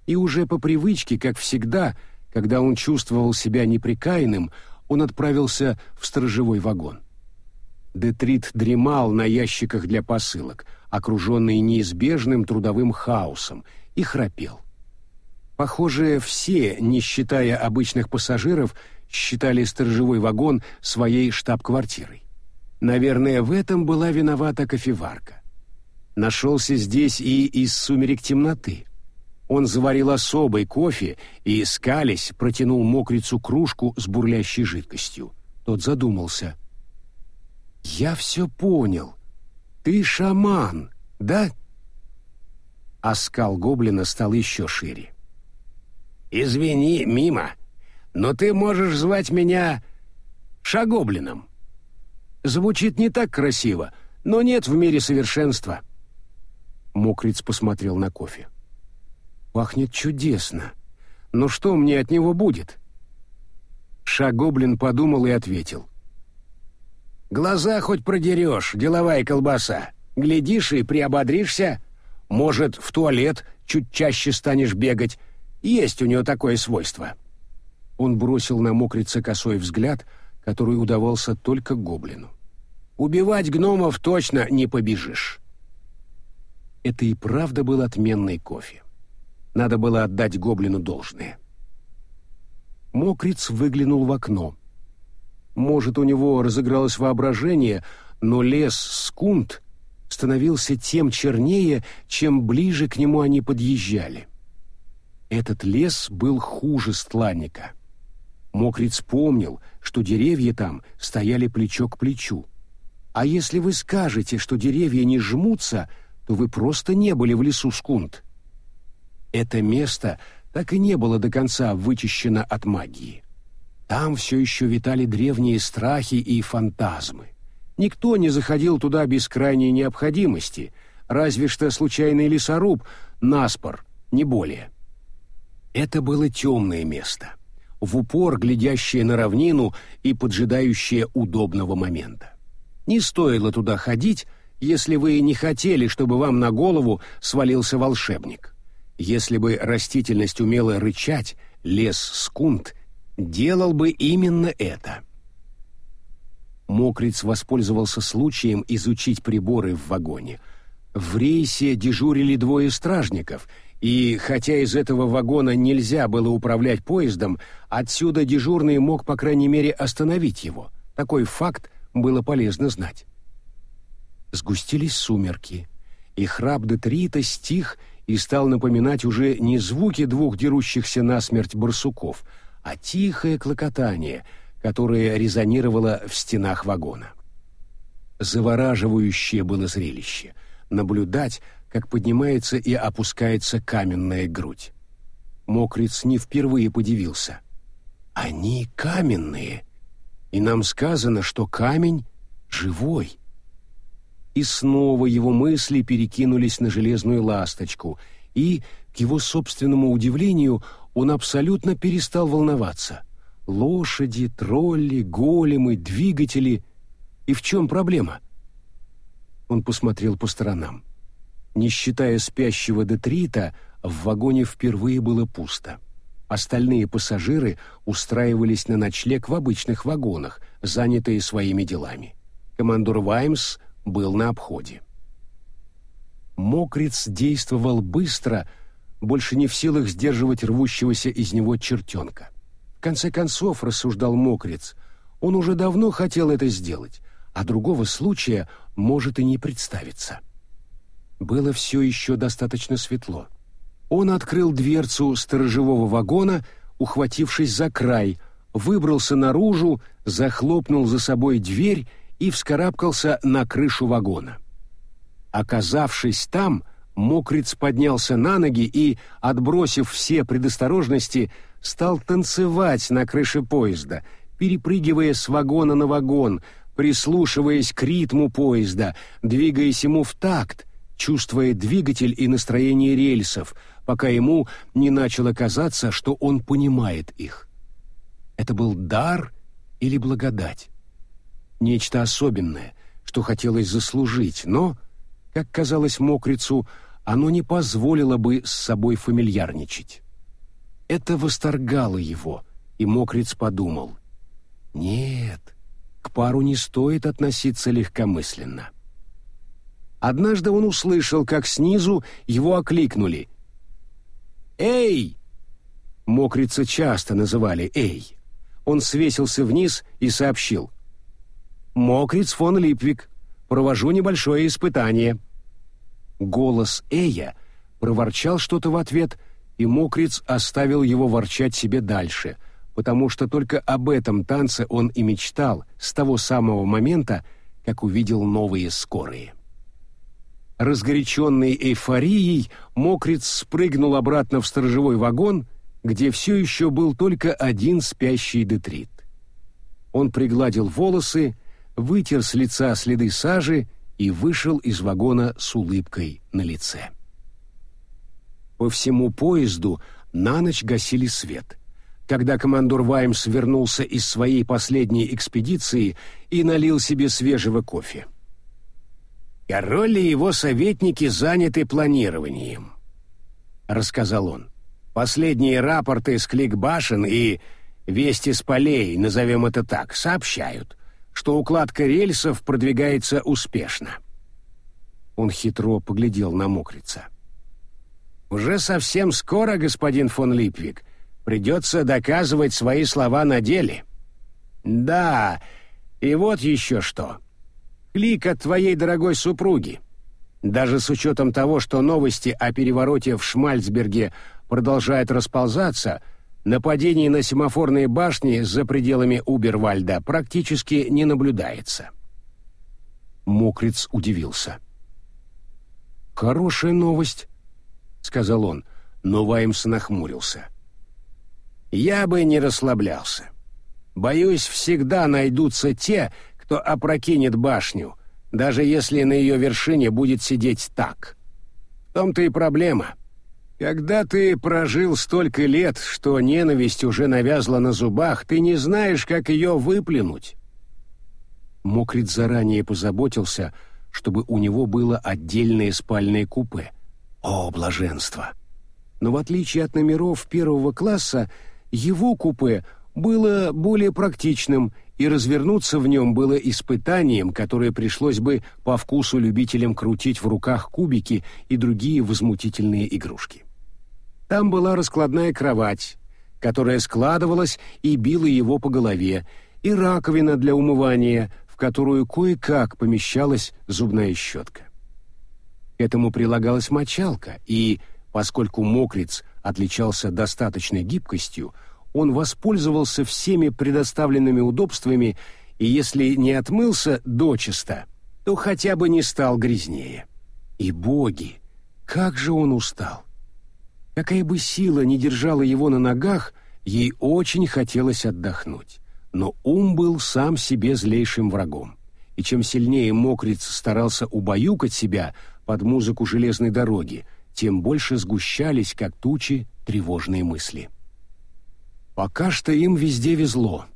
[SPEAKER 1] И уже по привычке, как всегда, когда он чувствовал себя неприкаянным, он отправился в сторожевой вагон. Детрит дремал на ящиках для посылок, окруженный неизбежным трудовым хаосом, и храпел. Похоже, все, не считая обычных пассажиров, считали сторожевой вагон своей штаб-квартирой. Наверное, в этом была виновата кофеварка. Нашелся здесь и из сумерек темноты — он заварил особый кофе и, скались, протянул мокрицу кружку с бурлящей жидкостью. Тот задумался. «Я все Ты шаман, да?» А скал гоблина стал еще шире. «Извини, мимо, но ты можешь звать меня Шагоблином. Звучит не так красиво, но нет в мире совершенства». Мокриц посмотрел на кофе. Пахнет чудесно. Но что мне от него будет? Шагоблин подумал и ответил. Глаза хоть продерешь, деловая колбаса. Глядишь и приободришься. Может, в туалет чуть чаще станешь бегать. Есть у него такое свойство. Он бросил на мокрица косой взгляд, который удавался только гоблину. Убивать гномов точно не побежишь. Это и правда был отменный кофе. Надо было отдать гоблину должное. Мокриц выглянул в окно. Может, у него разыгралось воображение, но лес Скунт становился тем чернее, чем ближе к нему они подъезжали. Этот лес был хуже стланника. Мокриц помнил, что деревья там стояли плечо к плечу. А если вы скажете, что деревья не жмутся, то вы просто не были в лесу Скунт. Это место так и не было до конца вычищено от магии. Там все еще витали древние страхи и фантазмы. Никто не заходил туда без крайней необходимости, разве что случайный лесоруб, наспор, не более. Это было темное место, в упор глядящее на равнину и поджидающее удобного момента. Не стоило туда ходить, если вы не хотели, чтобы вам на голову свалился волшебник. Если бы растительность умела рычать, лес скунт делал бы именно это. Мокриц воспользовался случаем изучить приборы в вагоне. В рейсе дежурили двое стражников, и хотя из этого вагона нельзя было управлять поездом, отсюда дежурный мог, по крайней мере, остановить его. Такой факт было полезно знать. Сгустились сумерки, и храп Детрита стих и стал напоминать уже не звуки двух дерущихся насмерть барсуков, а тихое клокотание, которое резонировало в стенах вагона. Завораживающее было зрелище — наблюдать, как поднимается и опускается каменная грудь. Мокриц не впервые подивился. «Они каменные, и нам сказано, что камень живой» и снова его мысли перекинулись на железную ласточку, и, к его собственному удивлению, он абсолютно перестал волноваться. Лошади, тролли, големы, двигатели. И в чем проблема? Он посмотрел по сторонам. Не считая спящего детрита, в вагоне впервые было пусто. Остальные пассажиры устраивались на ночлег в обычных вагонах, занятые своими делами. Командор Ваймс был на обходе. Мокриц действовал быстро, больше не в силах сдерживать рвущегося из него чертенка. В конце концов, рассуждал Мокриц, он уже давно хотел это сделать, а другого случая может и не представиться. Было все еще достаточно светло. Он открыл дверцу сторожевого вагона, ухватившись за край, выбрался наружу, захлопнул за собой дверь и вскарабкался на крышу вагона. Оказавшись там, Мокриц поднялся на ноги и, отбросив все предосторожности, стал танцевать на крыше поезда, перепрыгивая с вагона на вагон, прислушиваясь к ритму поезда, двигаясь ему в такт, чувствуя двигатель и настроение рельсов, пока ему не начало казаться, что он понимает их. Это был дар или благодать? Нечто особенное, что хотелось заслужить, но, как казалось мокрицу, оно не позволило бы с собой фамильярничать. Это восторгало его, и мокриц подумал. Нет, к пару не стоит относиться легкомысленно. Однажды он услышал, как снизу его окликнули. «Эй!» Мокрица часто называли «Эй!» он свесился вниз и сообщил. «Мокриц фон Липвик, провожу небольшое испытание». Голос Эя проворчал что-то в ответ, и Мокриц оставил его ворчать себе дальше, потому что только об этом танце он и мечтал с того самого момента, как увидел новые скорые. Разгоряченный эйфорией, Мокриц спрыгнул обратно в сторожевой вагон — где все еще был только один спящий детрит. Он пригладил волосы, вытер с лица следы сажи и вышел из вагона с улыбкой на лице. По всему поезду на ночь гасили свет. Когда командор Ваймс вернулся из своей последней экспедиции и налил себе свежего кофе. «Король и его советники заняты планированием», — рассказал он. Последние рапорты с кликбашен и вести с полей, назовем это так, сообщают, что укладка рельсов продвигается успешно. Он хитро поглядел на мокрица. «Уже совсем скоро, господин фон Липвик, придется доказывать свои слова на деле. Да, и вот еще что. Клик от твоей дорогой супруги. Даже с учетом того, что новости о перевороте в Шмальцберге продолжает расползаться, нападений на семафорные башни за пределами Убервальда практически не наблюдается. Мокриц удивился. «Хорошая новость», — сказал он, но Ваймс нахмурился. «Я бы не расслаблялся. Боюсь, всегда найдутся те, кто опрокинет башню, даже если на ее вершине будет сидеть так. В том-то и проблема. Когда ты прожил столько лет, что ненависть уже навязла на зубах, ты не знаешь, как ее выплюнуть. Мокрит заранее позаботился, чтобы у него было отдельное спальное купе. О, блаженство! Но в отличие от номеров первого класса, его купе было более практичным, и развернуться в нем было испытанием, которое пришлось бы по вкусу любителям крутить в руках кубики и другие возмутительные игрушки. Там была раскладная кровать, которая складывалась и била его по голове, и раковина для умывания, в которую кое-как помещалась зубная щетка. К этому прилагалась мочалка, и, поскольку мокриц отличался достаточной гибкостью, он воспользовался всеми предоставленными удобствами и если не отмылся дочисто, то хотя бы не стал грязнее. И боги, как же он устал! Какая бы сила ни держала его на ногах, ей очень хотелось отдохнуть. Но ум был сам себе злейшим врагом. И чем сильнее мокриц старался убаюкать себя под музыку железной дороги, тем больше сгущались, как тучи, тревожные мысли. Пока что им везде везло.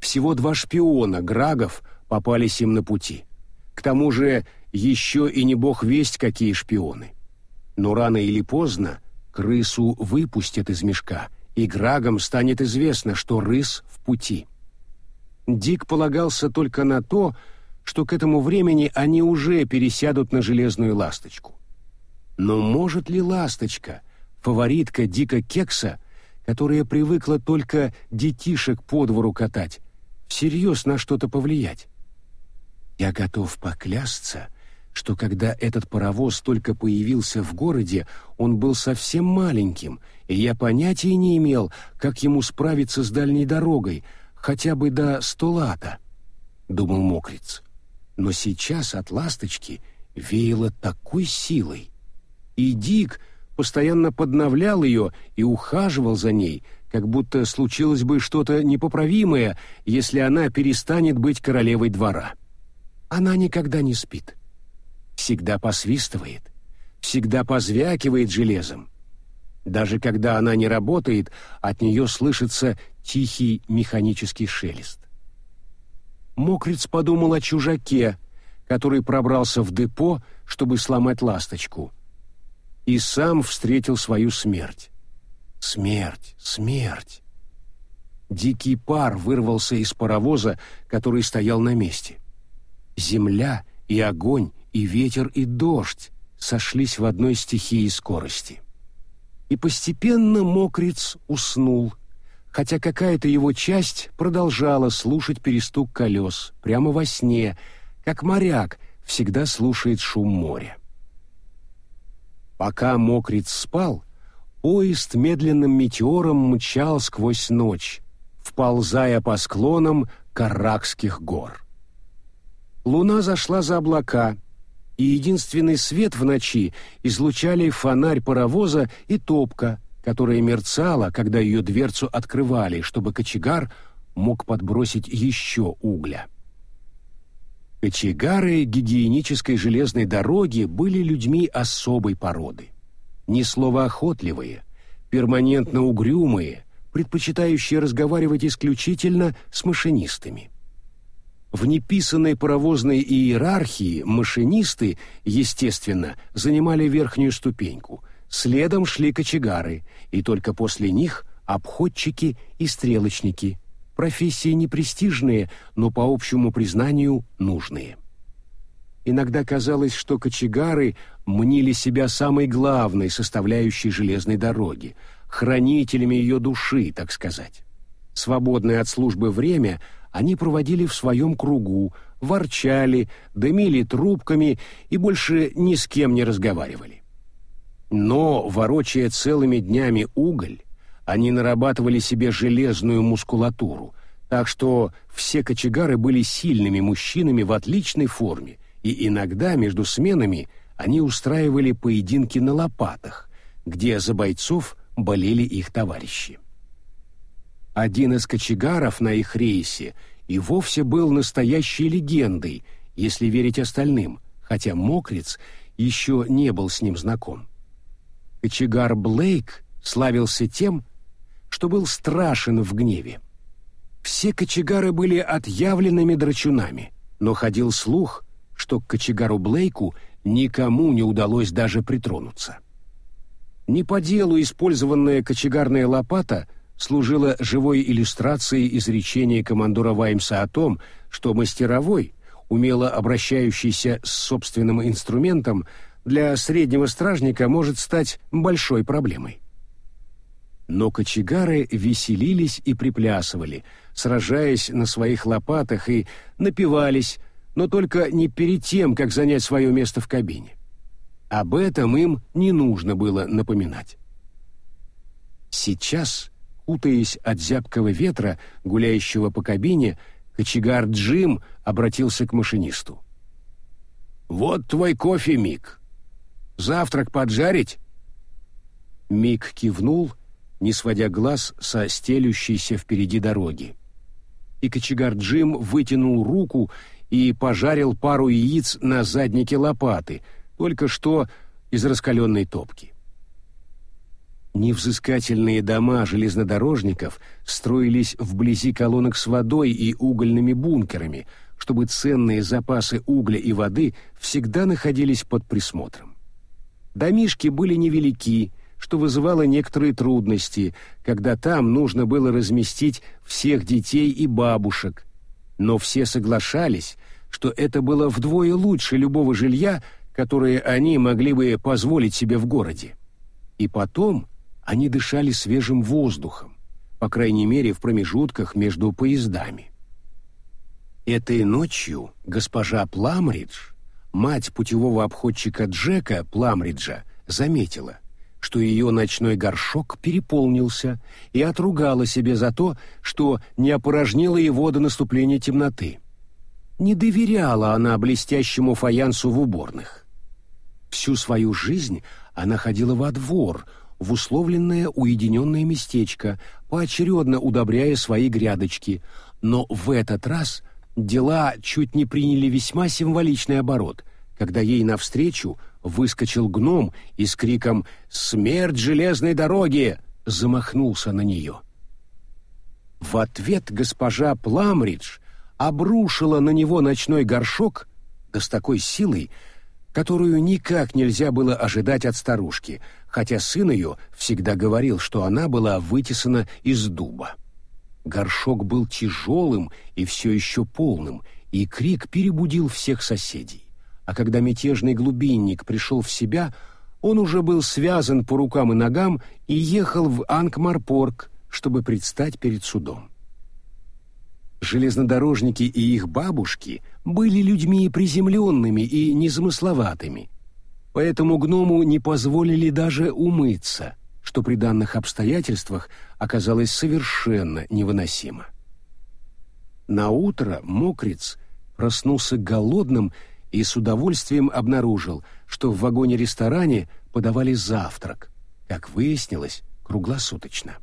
[SPEAKER 1] Всего два шпиона, Грагов, попались им на пути. К тому же еще и не бог весть, какие шпионы. Но рано или поздно Крысу выпустят из мешка, и Грагам станет известно, что рыс в пути. Дик полагался только на то, что к этому времени они уже пересядут на железную ласточку. Но может ли ласточка, фаворитка Дика Кекса, которая привыкла только детишек по двору катать, всерьез на что-то повлиять. Я готов поклясться, что когда этот паровоз только появился в городе, он был совсем маленьким, и я понятия не имел, как ему справиться с дальней дорогой, хотя бы до Столата, — думал Мокриц. Но сейчас от «Ласточки» веяло такой силой. И Дик постоянно подновлял ее и ухаживал за ней, как будто случилось бы что-то непоправимое, если она перестанет быть королевой двора. Она никогда не спит. Всегда посвистывает, всегда позвякивает железом. Даже когда она не работает, от нее слышится тихий механический шелест. Мокриц подумал о чужаке, который пробрался в депо, чтобы сломать ласточку. И сам встретил свою смерть. Смерть, смерть. Дикий пар вырвался из паровоза, который стоял на месте. Земля и огонь, и ветер, и дождь сошлись в одной стихии скорости. И постепенно мокриц уснул, хотя какая-то его часть продолжала слушать перестук колес прямо во сне, как моряк всегда слушает шум моря. Пока мокриц спал, поезд медленным метеором мчал сквозь ночь, вползая по склонам Каракских гор. Луна зашла за облака, и единственный свет в ночи излучали фонарь паровоза и топка, которая мерцала, когда ее дверцу открывали, чтобы кочегар мог подбросить еще угля. Кочегары гигиенической железной дороги были людьми особой породы. Ни слова охотливые, перманентно угрюмые, предпочитающие разговаривать исключительно с машинистами. В неписанной паровозной иерархии машинисты, естественно, занимали верхнюю ступеньку – Следом шли кочегары, и только после них обходчики и стрелочники. Профессии непрестижные, но по общему признанию нужные. Иногда казалось, что кочегары мнили себя самой главной составляющей железной дороги, хранителями ее души, так сказать. Свободное от службы время они проводили в своем кругу, ворчали, дымили трубками и больше ни с кем не разговаривали. Но, ворочая целыми днями уголь, они нарабатывали себе железную мускулатуру, так что все кочегары были сильными мужчинами в отличной форме, и иногда между сменами они устраивали поединки на лопатах, где за бойцов болели их товарищи. Один из кочегаров на их рейсе и вовсе был настоящей легендой, если верить остальным, хотя Мокриц еще не был с ним знаком. Кочегар Блейк славился тем, что был страшен в гневе. Все кочегары были отъявленными драчунами, но ходил слух, что к кочегару Блейку никому не удалось даже притронуться. Не по делу использованная кочегарная лопата служила живой иллюстрацией изречения командора Ваймса о том, что мастеровой, умело обращающийся с собственным инструментом, для среднего стражника может стать большой проблемой. Но кочегары веселились и приплясывали, сражаясь на своих лопатах и напивались, но только не перед тем, как занять свое место в кабине. Об этом им не нужно было напоминать. Сейчас, кутаясь от зябкого ветра, гуляющего по кабине, кочегар Джим обратился к машинисту. «Вот твой кофе, Мик. Завтрак поджарить?» Мик кивнул, не сводя глаз со стелющейся впереди дороги. И кочегар Джим вытянул руку и пожарил пару яиц на заднике лопаты, только что из раскаленной топки. Невзыскательные дома железнодорожников строились вблизи колонок с водой и угольными бункерами, чтобы ценные запасы угля и воды всегда находились под присмотром. Домишки были невелики, что вызывало некоторые трудности, когда там нужно было разместить всех детей и бабушек. Но все соглашались, что это было вдвое лучше любого жилья, которое они могли бы позволить себе в городе. И потом Они дышали свежим воздухом, по крайней мере в промежутках между поездами. Этой ночью госпожа Пламридж, мать путевого обходчика Джека Пламриджа, заметила, что ее ночной горшок переполнился и отругала себе за то, что не опорожнила его до наступления темноты. Не доверяла она блестящему фаянсу в уборных. Всю свою жизнь она ходила во двор, в условленное уединенное местечко, поочередно удобряя свои грядочки, но в этот раз дела чуть не приняли весьма символичный оборот, когда ей навстречу выскочил гном и с криком «Смерть железной дороги!» замахнулся на нее. В ответ госпожа Пламридж обрушила на него ночной горшок, да с такой силой, которую никак нельзя было ожидать от старушки, хотя сын ее всегда говорил, что она была вытесана из дуба. Горшок был тяжелым и все еще полным, и крик перебудил всех соседей. А когда мятежный глубинник пришел в себя, он уже был связан по рукам и ногам и ехал в Анкмарпорг, чтобы предстать перед судом. Железнодорожники и их бабушки были людьми приземленными и незамысловатыми, поэтому гному не позволили даже умыться, что при данных обстоятельствах оказалось совершенно невыносимо. На утро мокриц проснулся голодным и с удовольствием обнаружил, что в вагоне-ресторане подавали завтрак, как выяснилось, круглосуточно.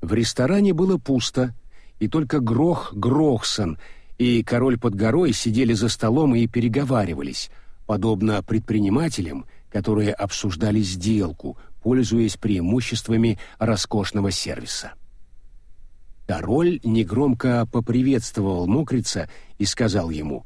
[SPEAKER 1] В ресторане было пусто, и только Грох Грохсон и король под горой сидели за столом и переговаривались, подобно предпринимателям, которые обсуждали сделку, пользуясь преимуществами роскошного сервиса. Король негромко поприветствовал мокрица и сказал ему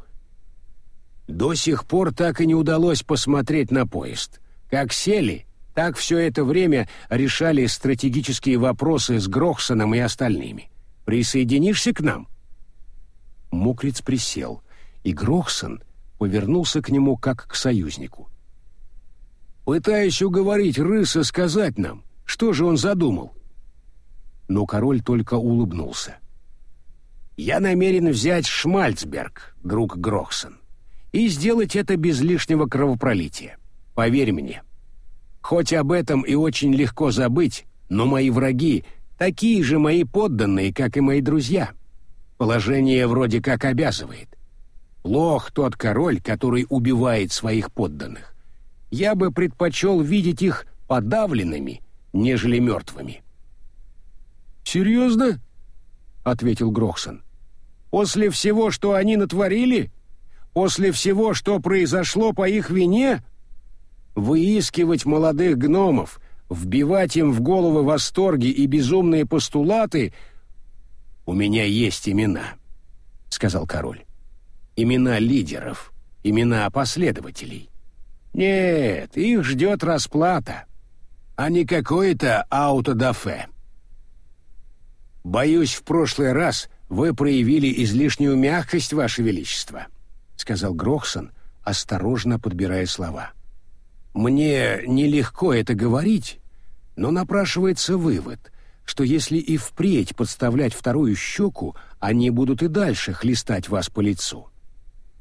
[SPEAKER 1] «До сих пор так и не удалось посмотреть на поезд. Как сели, так все это время решали стратегические вопросы с Грохсоном и остальными. Присоединишься к нам?» Мокриц присел, и Грохсон повернулся к нему как к союзнику. «Пытаюсь уговорить Рыса сказать нам, что же он задумал?» Но король только улыбнулся. «Я намерен взять Шмальцберг, друг Грохсон, и сделать это без лишнего кровопролития. Поверь мне. Хоть об этом и очень легко забыть, но мои враги такие же мои подданные, как и мои друзья. Положение вроде как обязывает. Плох тот король, который убивает своих подданных. Я бы предпочел видеть их подавленными, нежели мертвыми. «Серьезно?» — ответил Грохсон. «После всего, что они натворили? После всего, что произошло по их вине? Выискивать молодых гномов, вбивать им в головы восторги и безумные постулаты — «У меня есть имена», — сказал король. «Имена лидеров, имена последователей. Нет, их ждет расплата, а не какое-то аутодафе. Боюсь, в прошлый раз вы проявили излишнюю мягкость, Ваше Величество», — сказал Грохсон, осторожно подбирая слова. «Мне нелегко это говорить, но напрашивается вывод — что если и впредь подставлять вторую щеку, они будут и дальше хлестать вас по лицу.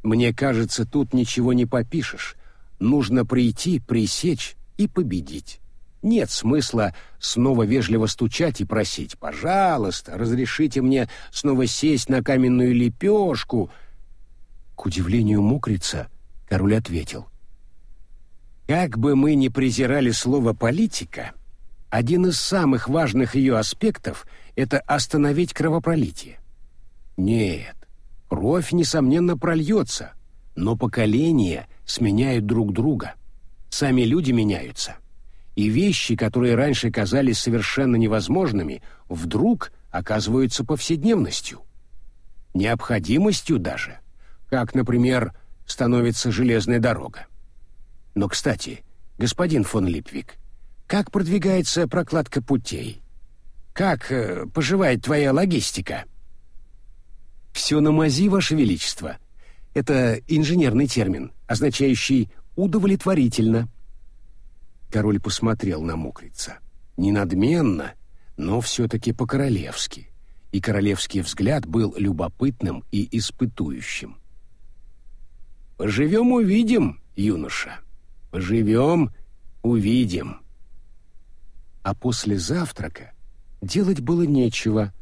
[SPEAKER 1] Мне кажется, тут ничего не попишешь. Нужно прийти, пресечь и победить. Нет смысла снова вежливо стучать и просить «пожалуйста, разрешите мне снова сесть на каменную лепешку». К удивлению мокрица, король ответил. «Как бы мы ни презирали слово «политика», один из самых важных ее аспектов – это остановить кровопролитие. Нет, кровь, несомненно, прольется, но поколения сменяют друг друга. Сами люди меняются. И вещи, которые раньше казались совершенно невозможными, вдруг оказываются повседневностью. Необходимостью даже. Как, например, становится железная дорога. Но, кстати, господин фон Липвик, как продвигается прокладка путей? Как э, поживает твоя логистика? Все на мази, Ваше Величество. Это инженерный термин, означающий «удовлетворительно». Король посмотрел на мокрица. Не надменно, но все-таки по-королевски, и королевский взгляд был любопытным и испытующим. «Поживем — увидим, юноша. Поживем — увидим». А после завтрака делать было нечего,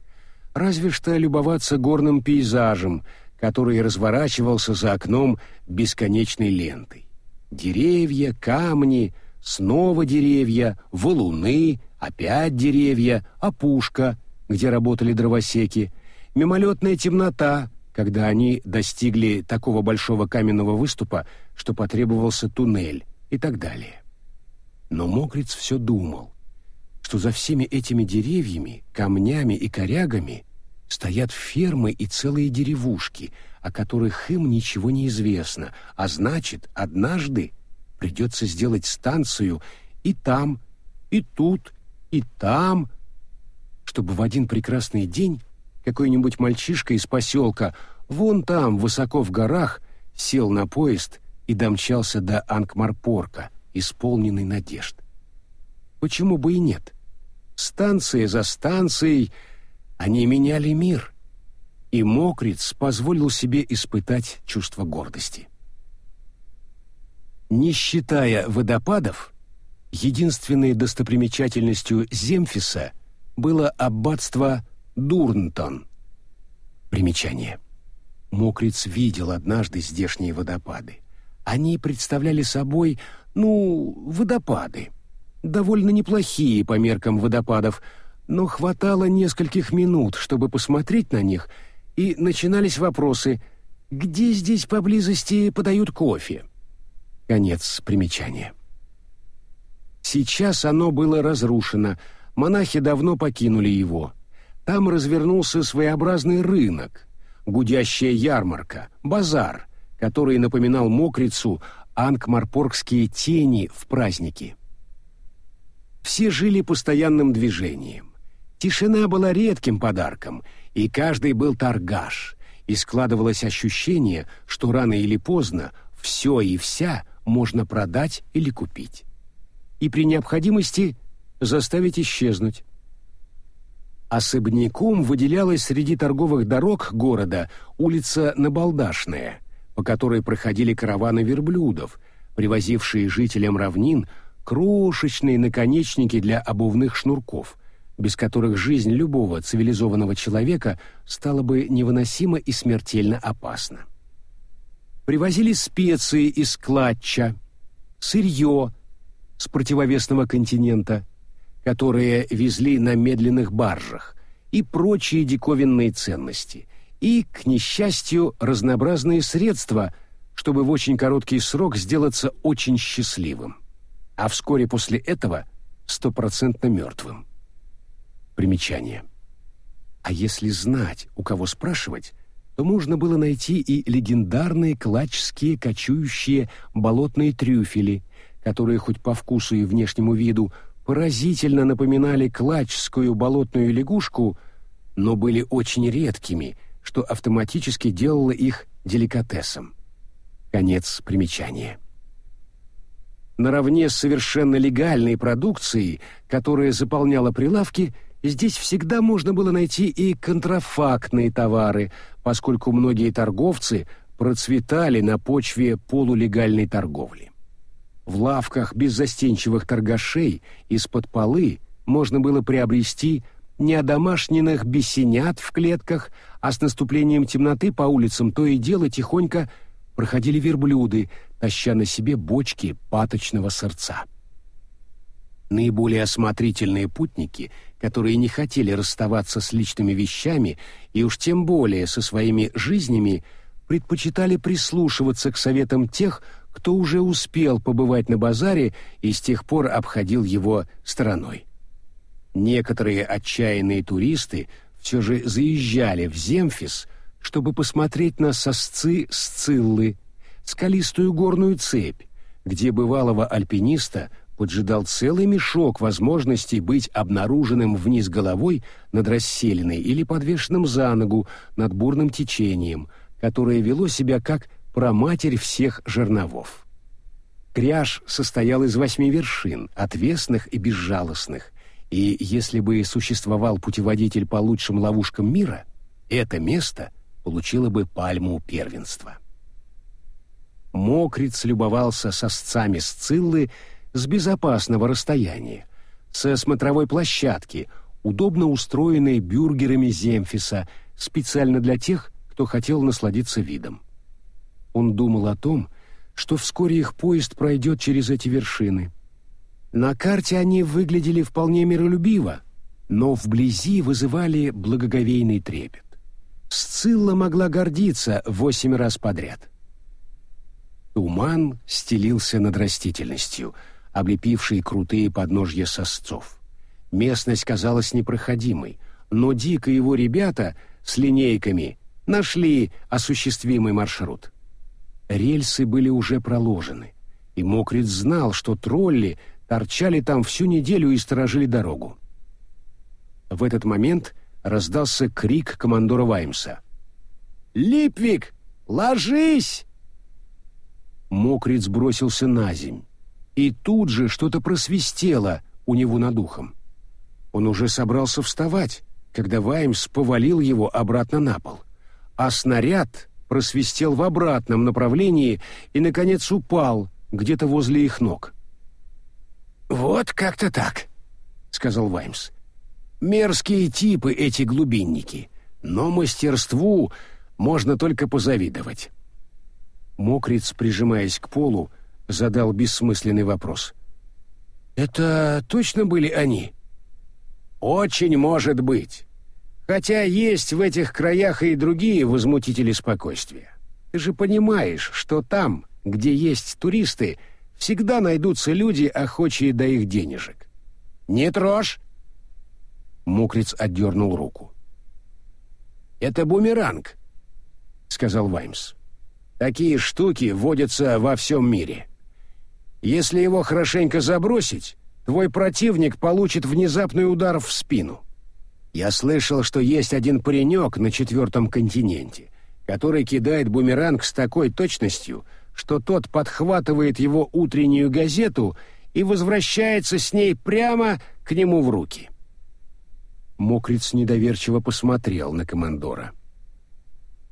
[SPEAKER 1] разве что любоваться горным пейзажем, который разворачивался за окном бесконечной лентой. Деревья, камни, снова деревья, валуны, опять деревья, опушка, где работали дровосеки, мимолетная темнота, когда они достигли такого большого каменного выступа, что потребовался туннель и так далее. Но Мокриц все думал, что за всеми этими деревьями, камнями и корягами стоят фермы и целые деревушки, о которых им ничего не известно, а значит, однажды придется сделать станцию и там, и тут, и там, чтобы в один прекрасный день какой-нибудь мальчишка из поселка вон там, высоко в горах, сел на поезд и домчался до Ангмарпорка, исполненный надежд. Почему бы и нет? Станция за станцией они меняли мир, и Мокриц позволил себе испытать чувство гордости. Не считая водопадов, единственной достопримечательностью Земфиса было аббатство Дурнтон. Примечание. Мокриц видел однажды здешние водопады. Они представляли собой, ну, водопады. Довольно неплохие по меркам водопадов, но хватало нескольких минут, чтобы посмотреть на них, и начинались вопросы «Где здесь поблизости подают кофе?» Конец примечания. Сейчас оно было разрушено, монахи давно покинули его. Там развернулся своеобразный рынок, гудящая ярмарка, базар, который напоминал мокрицу ангмарпоргские тени в праздники. Все жили постоянным движением. Тишина была редким подарком, и каждый был торгаш, и складывалось ощущение, что рано или поздно все и вся можно продать или купить. И при необходимости заставить исчезнуть. Особняком выделялась среди торговых дорог города улица Набалдашная, по которой проходили караваны верблюдов, привозившие жителям равнин крошечные наконечники для обувных шнурков, без которых жизнь любого цивилизованного человека стала бы невыносима и смертельно опасна. Привозили специи из Клатча, сырье с противовесного континента, которые везли на медленных баржах, и прочие диковинные ценности, и, к несчастью, разнообразные средства, чтобы в очень короткий срок сделаться очень счастливым, а вскоре после этого стопроцентно мертвым. Примечание. А если знать, у кого спрашивать, то можно было найти и легендарные клачские кочующие болотные трюфели, которые хоть по вкусу и внешнему виду поразительно напоминали клачскую болотную лягушку, но были очень редкими, что автоматически делало их деликатесом. Конец примечания. Наравне с совершенно легальной продукцией, которая заполняла прилавки, здесь всегда можно было найти и контрафактные товары, поскольку многие торговцы процветали на почве полулегальной торговли. В лавках беззастенчивых торгашей из-под полы можно было приобрести не одомашненных бесенят в клетках, а с наступлением темноты по улицам то и дело тихонько проходили верблюды, таща на себе бочки паточного сырца. Наиболее осмотрительные путники, которые не хотели расставаться с личными вещами и уж тем более со своими жизнями, предпочитали прислушиваться к советам тех, кто уже успел побывать на базаре и с тех пор обходил его стороной. Некоторые отчаянные туристы все же заезжали в Земфис, чтобы посмотреть на сосцы Сциллы, скалистую горную цепь, где бывалого альпиниста поджидал целый мешок возможностей быть обнаруженным вниз головой над расселенной или подвешенным за ногу над бурным течением, которое вело себя как проматерь всех жерновов. Кряж состоял из восьми вершин, отвесных и безжалостных, И если бы существовал путеводитель по лучшим ловушкам мира, это место получило бы пальму первенства. Мокриц любовался сосцами Сциллы с безопасного расстояния, со смотровой площадки, удобно устроенной бюргерами Земфиса, специально для тех, кто хотел насладиться видом. Он думал о том, что вскоре их поезд пройдет через эти вершины. На карте они выглядели вполне миролюбиво, но вблизи вызывали благоговейный трепет. Сцилла могла гордиться восемь раз подряд. Туман стелился над растительностью, облепившей крутые подножья сосцов. Местность казалась непроходимой, но Дик и его ребята с линейками нашли осуществимый маршрут. Рельсы были уже проложены, и Мокриц знал, что тролли торчали там всю неделю и сторожили дорогу. В этот момент раздался крик командора Ваймса. «Липвик, ложись!» Мокриц бросился на земь, и тут же что-то просвистело у него над ухом. Он уже собрался вставать, когда Ваймс повалил его обратно на пол, а снаряд просвистел в обратном направлении и, наконец, упал где-то возле их ног.
[SPEAKER 2] «Вот как-то так», — сказал Ваймс.
[SPEAKER 1] «Мерзкие типы эти глубинники, но мастерству можно только позавидовать». Мокриц, прижимаясь к полу, задал бессмысленный вопрос. «Это точно были они?» «Очень может быть. Хотя есть в этих краях и другие возмутители спокойствия. Ты же понимаешь, что там, где есть туристы, всегда найдутся люди, охочие до их денежек. Не трожь!» Мокриц отдернул руку. «Это бумеранг», — сказал Ваймс. «Такие штуки водятся во всем мире. Если его хорошенько забросить, твой противник получит внезапный удар в спину. Я слышал, что есть один паренек на четвертом континенте, который кидает бумеранг с такой точностью, что тот подхватывает его утреннюю газету и возвращается с ней прямо к нему в руки. Мокриц недоверчиво посмотрел на командора.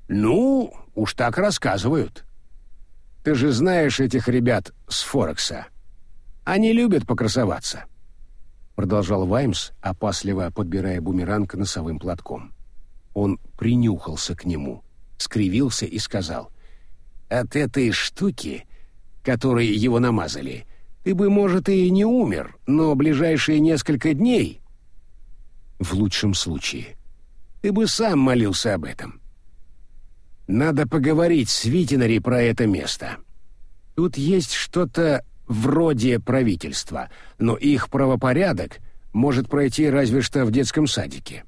[SPEAKER 1] «Ну, уж так рассказывают. Ты же знаешь этих ребят с Форекса. Они любят покрасоваться» продолжал Ваймс, опасливо подбирая бумеранг носовым платком. Он принюхался к нему, скривился и сказал: "От этой штуки, которой его намазали, ты бы, может, и не умер, но ближайшие несколько дней, в лучшем случае, ты бы сам молился об этом. Надо поговорить с Витинари про это место. Тут есть что-то вроде правительства, но их правопорядок может пройти разве что в детском садике.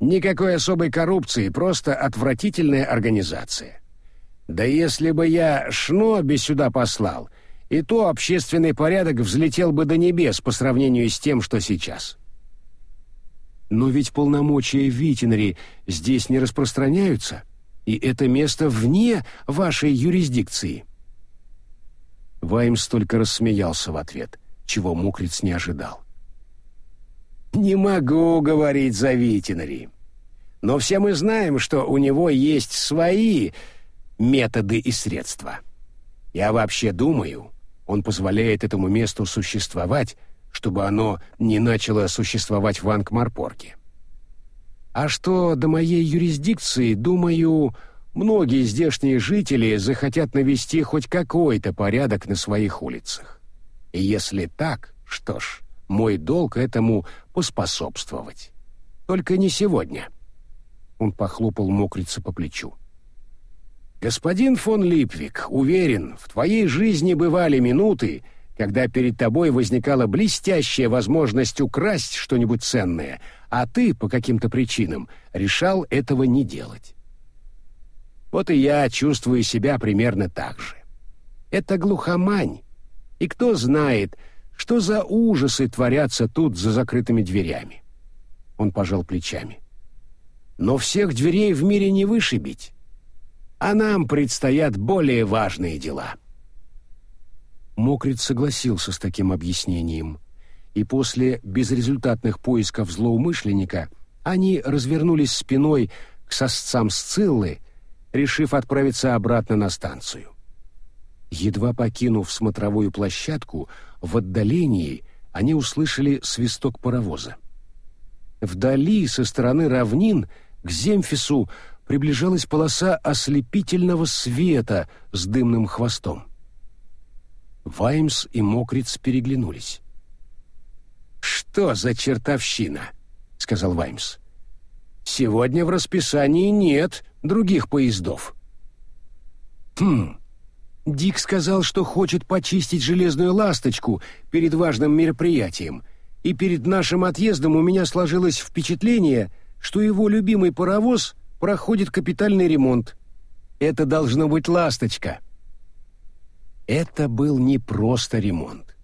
[SPEAKER 1] Никакой особой коррупции, просто отвратительная организация. Да если бы я Шноби сюда послал, и то общественный порядок взлетел бы до небес по сравнению с тем, что сейчас. Но ведь полномочия Витинари здесь не распространяются, и это место вне вашей юрисдикции. Ваймс только рассмеялся в ответ, чего Мукриц не ожидал. «Не могу говорить за Витинари. Но все мы знаем, что у него есть свои методы и средства. Я вообще думаю, он позволяет этому месту существовать, чтобы оно не начало существовать в Ангмарпорке. А что до моей юрисдикции, думаю, многие здешние жители захотят навести хоть какой-то порядок на своих улицах. И если так, что ж, мой долг этому поспособствовать. Только не сегодня. Он похлопал мокрица по плечу. Господин фон Липвик, уверен, в твоей жизни бывали минуты, когда перед тобой возникала блестящая возможность украсть что-нибудь ценное, а ты по каким-то причинам решал этого не делать. Вот и я чувствую себя примерно так же. Это глухомань. И кто знает, что за ужасы творятся тут за закрытыми дверями. Он пожал плечами. Но всех дверей в мире не вышибить. А нам предстоят более важные дела. Мокриц согласился с таким объяснением. и после безрезультатных поисков злоумышленника они развернулись спиной к сосцам Сциллы, решив отправиться обратно на станцию. Едва покинув смотровую площадку, в отдалении они услышали свисток паровоза. Вдали, со стороны равнин, к Земфису приближалась полоса ослепительного света с дымным хвостом. Ваймс и Мокриц переглянулись.
[SPEAKER 2] «Что за чертовщина?» — сказал Ваймс. «Сегодня в расписании нет других поездов».
[SPEAKER 1] «Хм, Дик сказал, что хочет почистить железную ласточку перед важным мероприятием, и перед нашим отъездом у меня сложилось впечатление, что его любимый паровоз проходит капитальный ремонт. Это должно быть ласточка. Это был не просто ремонт.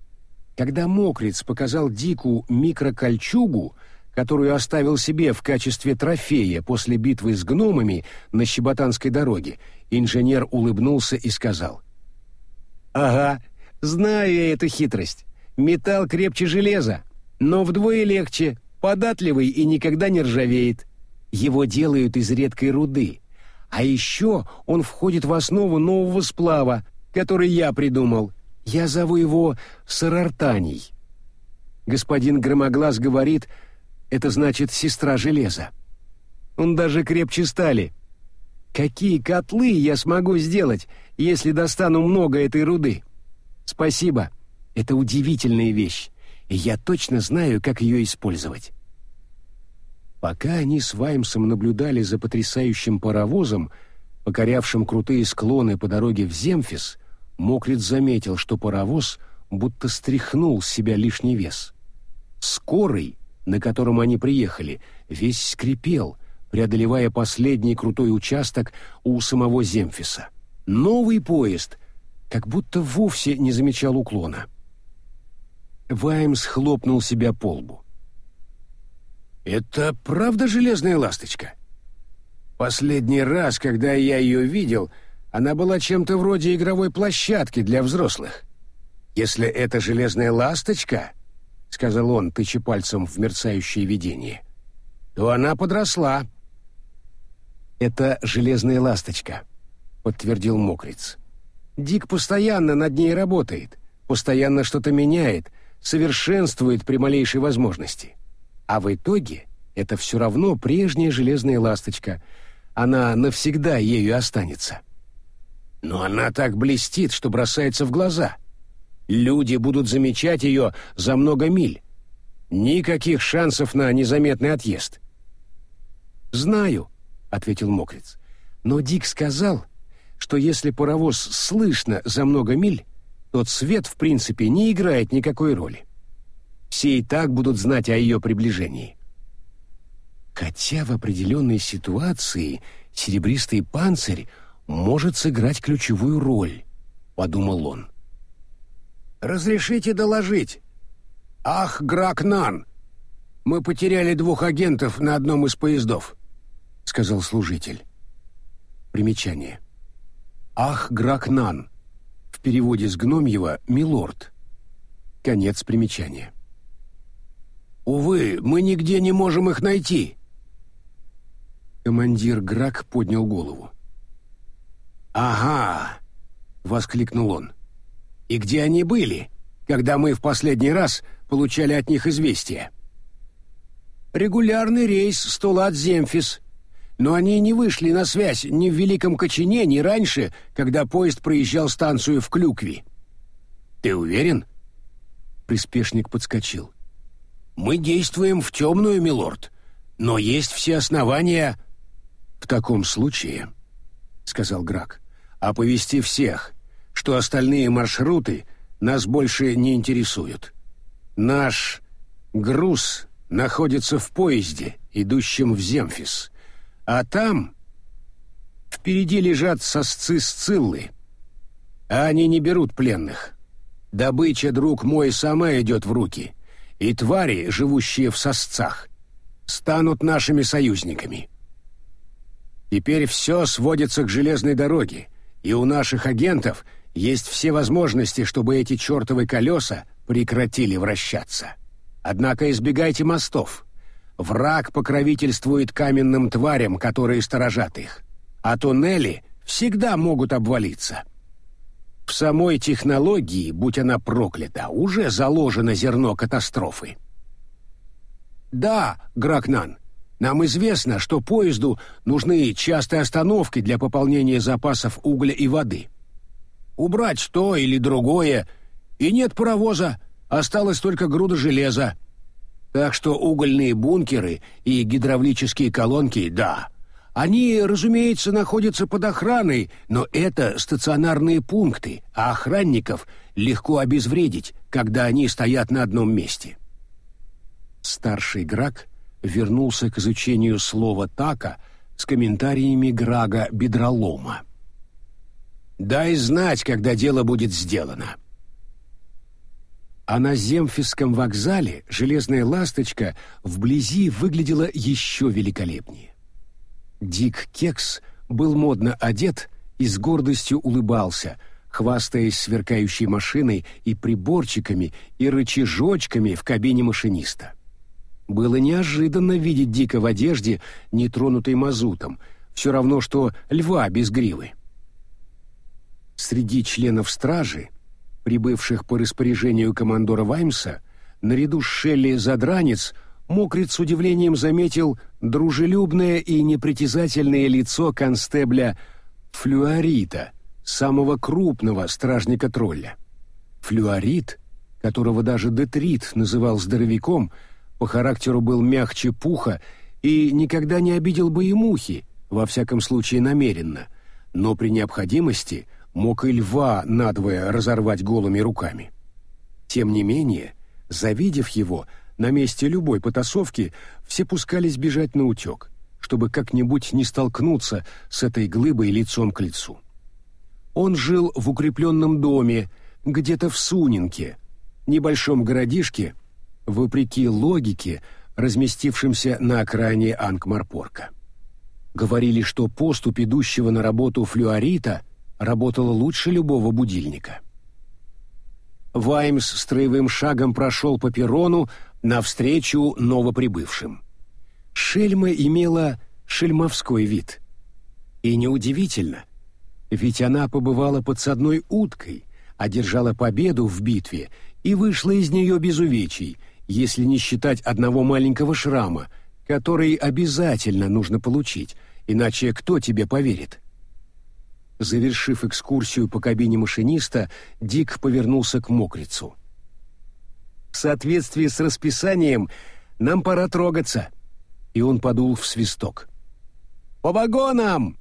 [SPEAKER 1] Когда Мокриц показал Дику микрокольчугу, которую оставил себе в качестве трофея после битвы с гномами на Щеботанской дороге, инженер улыбнулся и сказал — «Ага, знаю я эту хитрость. Металл крепче железа, но вдвое легче, податливый и никогда не ржавеет. Его делают из редкой руды. А еще он входит в основу нового сплава, который я придумал. Я зову его Сарартаний. Господин Громоглаз говорит, это значит «сестра железа». Он даже крепче стали. Какие котлы я смогу сделать, если достану много этой руды? Спасибо. Это удивительная вещь, и я точно знаю, как ее использовать. Пока они с Ваймсом наблюдали за потрясающим паровозом, покорявшим крутые склоны по дороге в Земфис, Мокрит заметил, что паровоз будто стряхнул с себя лишний вес. Скорый, на котором они приехали, весь скрипел — преодолевая последний крутой участок у самого Земфиса. Новый поезд как будто вовсе не замечал уклона. Ваймс хлопнул себя по лбу. «Это правда железная ласточка?» «Последний раз, когда я ее видел, она была чем-то вроде игровой площадки для взрослых. Если это железная ласточка, — сказал он, тыча пальцем в мерцающее видение, — то она подросла. «Это железная ласточка», — подтвердил Мокриц. «Дик постоянно над ней работает, постоянно что-то меняет, совершенствует при малейшей возможности. А в итоге это все равно прежняя железная ласточка. Она навсегда ею останется». «Но она так блестит, что бросается в глаза. Люди будут замечать ее за много миль. Никаких шансов на незаметный отъезд». «Знаю», ответил Мокриц. Но Дик сказал, что если паровоз слышно за много миль, то цвет в принципе не играет никакой роли. Все и так будут знать о ее приближении. Хотя в определенной ситуации серебристый панцирь может сыграть ключевую роль, подумал он. «Разрешите доложить?» «Ах, Гракнан! Мы потеряли двух агентов на одном из поездов. — сказал служитель. Примечание. «Ах, Гракнан!» В переводе с гномьего «милорд». Конец примечания. «Увы, мы нигде не можем их найти!» Командир Грак поднял голову. «Ага!» — воскликнул он. «И где они были, когда мы в последний раз получали от них известие?» «Регулярный рейс Стулат-Земфис», но они не вышли на связь ни в Великом Кочине, ни раньше, когда поезд проезжал станцию в Клюкве. Ты уверен? Приспешник подскочил. Мы действуем в темную, милорд, но есть все основания. В таком случае, сказал Грак, оповести всех, что остальные маршруты нас больше не интересуют. Наш груз находится в поезде, идущем в Земфис а там впереди лежат сосцы Сциллы. А они не берут пленных. Добыча, друг мой, сама идет в руки, и твари, живущие в сосцах, станут нашими союзниками. Теперь все сводится к железной дороге, и у наших агентов есть все возможности, чтобы эти чертовы колеса прекратили вращаться.
[SPEAKER 2] Однако избегайте мостов. Враг покровительствует каменным тварям, которые сторожат их, а туннели всегда могут обвалиться. В самой технологии, будь она проклята, уже заложено зерно катастрофы. Да, Гракнан, нам известно, что поезду нужны частые остановки для пополнения запасов угля и воды. Убрать то или другое, и нет паровоза, осталось только груда железа. Так что угольные бункеры и гидравлические колонки — да, они, разумеется, находятся под охраной, но это стационарные пункты, а охранников легко обезвредить, когда они стоят на одном месте. Старший Грак вернулся к изучению слова «така» с комментариями Грага Бедролома. «Дай знать, когда дело будет сделано». А на Земфисском вокзале железная ласточка вблизи выглядела еще великолепнее. Дик Кекс был модно одет и с гордостью улыбался, хвастаясь сверкающей машиной и приборчиками и рычажочками в кабине машиниста. Было неожиданно видеть Дика в одежде, не тронутой мазутом, все равно, что льва без гривы. Среди членов стражи, прибывших по распоряжению командора Ваймса, наряду с Шелли Задранец Мокрит с удивлением заметил дружелюбное и непритязательное лицо констебля Флюорита, самого крупного стражника-тролля. Флюорит, которого даже Детрит называл здоровяком, по характеру был мягче пуха и никогда не обидел бы и мухи, во всяком случае намеренно, но при необходимости мог и льва надвое разорвать голыми руками. Тем не менее, завидев его, на месте любой потасовки все пускались бежать на утек, чтобы как-нибудь не столкнуться с этой глыбой лицом к лицу. Он жил в укрепленном доме, где-то в Сунинке, небольшом городишке, вопреки логике, разместившемся на окраине Ангмарпорка. Говорили, что поступ идущего на работу флюорита работала лучше любого будильника. Ваймс строевым шагом прошел по перрону, навстречу новоприбывшим. Шельма имела шельмовской вид. И неудивительно, ведь она побывала подсадной уткой, одержала победу в битве и вышла из нее без увечий, если не считать одного маленького шрама, который обязательно нужно получить, иначе кто тебе поверит? Завершив экскурсию по кабине машиниста, Дик повернулся к мокрицу. В соответствии с расписанием нам пора трогаться. И он подул в свисток. По вагонам!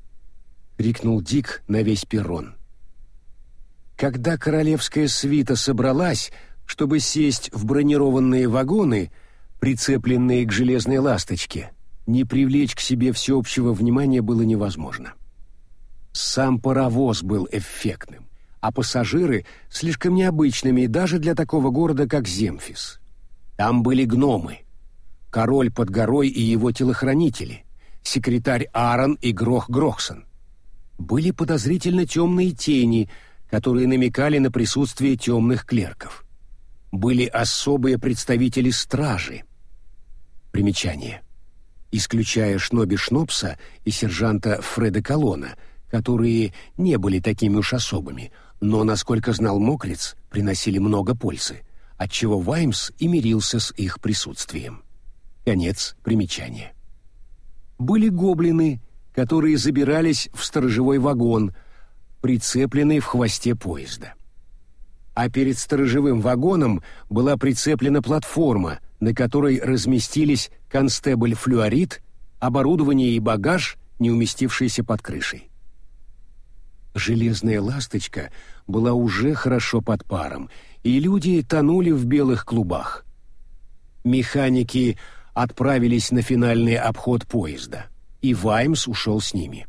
[SPEAKER 2] крикнул Дик на весь перрон. Когда королевская свита собралась, чтобы сесть в бронированные вагоны, прицепленные к железной ласточке, не привлечь к себе всеобщего внимания было невозможно. Сам паровоз был эффектным а пассажиры слишком необычными даже для такого города, как Земфис. Там были гномы. Король под горой и его телохранители, секретарь Аарон и Грох Грохсон. Были подозрительно темные тени, которые намекали на присутствие темных клерков. Были особые представители стражи. Примечание. Исключая Шноби Шнопса и сержанта Фреда Колона, которые не были такими уж особыми, но, насколько знал Мокриц, приносили много пользы, отчего Ваймс и мирился с их присутствием. Конец примечания. Были гоблины, которые забирались в сторожевой вагон, прицепленный в хвосте поезда. А перед сторожевым вагоном была прицеплена платформа, на которой разместились констебль флюорит, оборудование и багаж, не уместившиеся под крышей. Железная ласточка была уже хорошо под паром, и люди тонули в белых клубах. Механики отправились на финальный обход поезда, и Ваймс ушел с ними.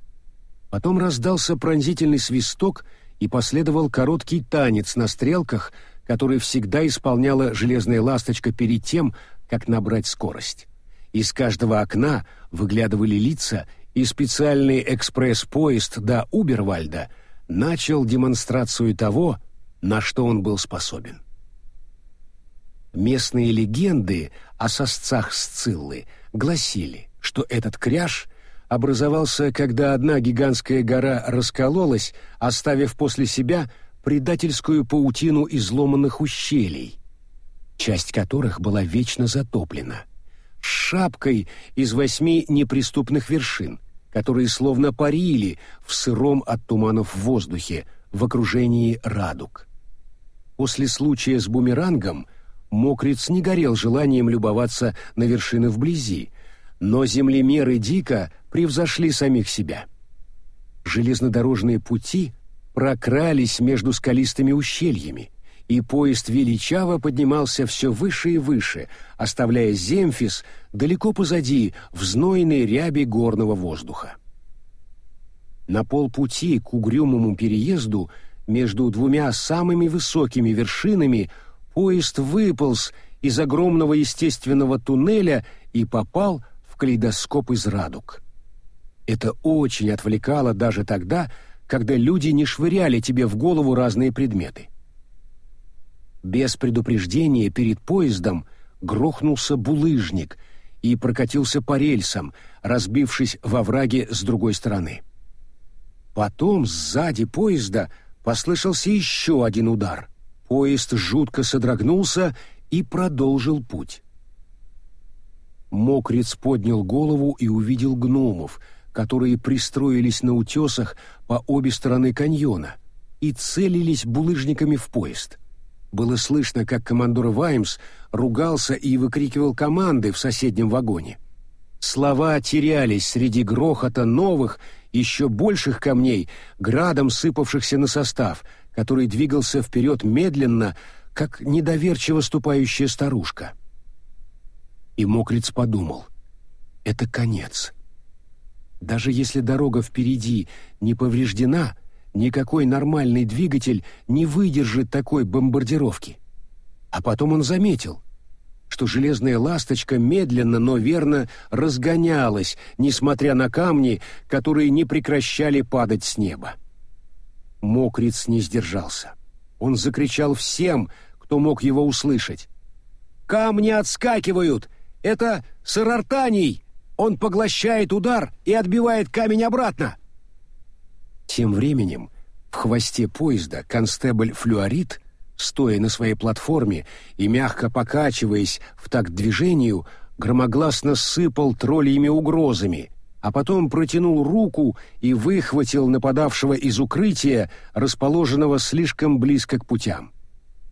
[SPEAKER 2] Потом раздался пронзительный свисток и последовал короткий танец на стрелках, который всегда исполняла железная ласточка перед тем, как набрать скорость. Из каждого окна выглядывали лица, и специальный экспресс-поезд до Убервальда — начал демонстрацию того, на что он был способен.
[SPEAKER 1] Местные легенды о сосцах Сциллы гласили, что этот кряж образовался, когда одна гигантская гора раскололась, оставив после себя предательскую паутину изломанных ущелий, часть которых была вечно затоплена, с шапкой из восьми неприступных вершин, которые словно парили в сыром от туманов воздухе в окружении радуг. После случая с бумерангом Мокриц не горел желанием любоваться на вершины вблизи, но землемеры дико превзошли самих себя. Железнодорожные пути прокрались между скалистыми ущельями, и поезд величаво поднимался все выше и выше, оставляя Земфис далеко позади в знойной ряби горного воздуха. На полпути к угрюмому переезду между двумя самыми высокими вершинами поезд выполз из огромного естественного туннеля и попал в калейдоскоп из радуг. Это очень отвлекало даже тогда, когда люди не швыряли тебе в голову разные предметы. Без предупреждения перед поездом грохнулся булыжник и прокатился по рельсам, разбившись во враге с другой стороны. Потом сзади поезда послышался еще один удар. Поезд жутко содрогнулся и продолжил путь. Мокриц поднял голову и увидел гномов — которые пристроились на утесах по обе стороны каньона и целились булыжниками в поезд. Было слышно, как командор Ваймс ругался и выкрикивал команды в соседнем вагоне. Слова терялись среди грохота новых, еще больших камней, градом сыпавшихся на состав, который двигался вперед медленно, как недоверчиво ступающая старушка. И Мокриц подумал, это конец. Даже если дорога впереди не повреждена, никакой нормальный двигатель не выдержит такой бомбардировки. А потом он заметил, что железная ласточка медленно, но верно разгонялась, несмотря на камни, которые не прекращали падать с неба. Мокриц не сдержался. Он закричал всем, кто мог его услышать. «Камни отскакивают! Это сырартаний!» Он поглощает удар и отбивает камень обратно. Тем временем в хвосте поезда констебль Флюорит, стоя на своей платформе и мягко покачиваясь в такт движению, громогласно сыпал тролльями угрозами, а потом протянул руку и выхватил нападавшего из укрытия, расположенного слишком близко к путям.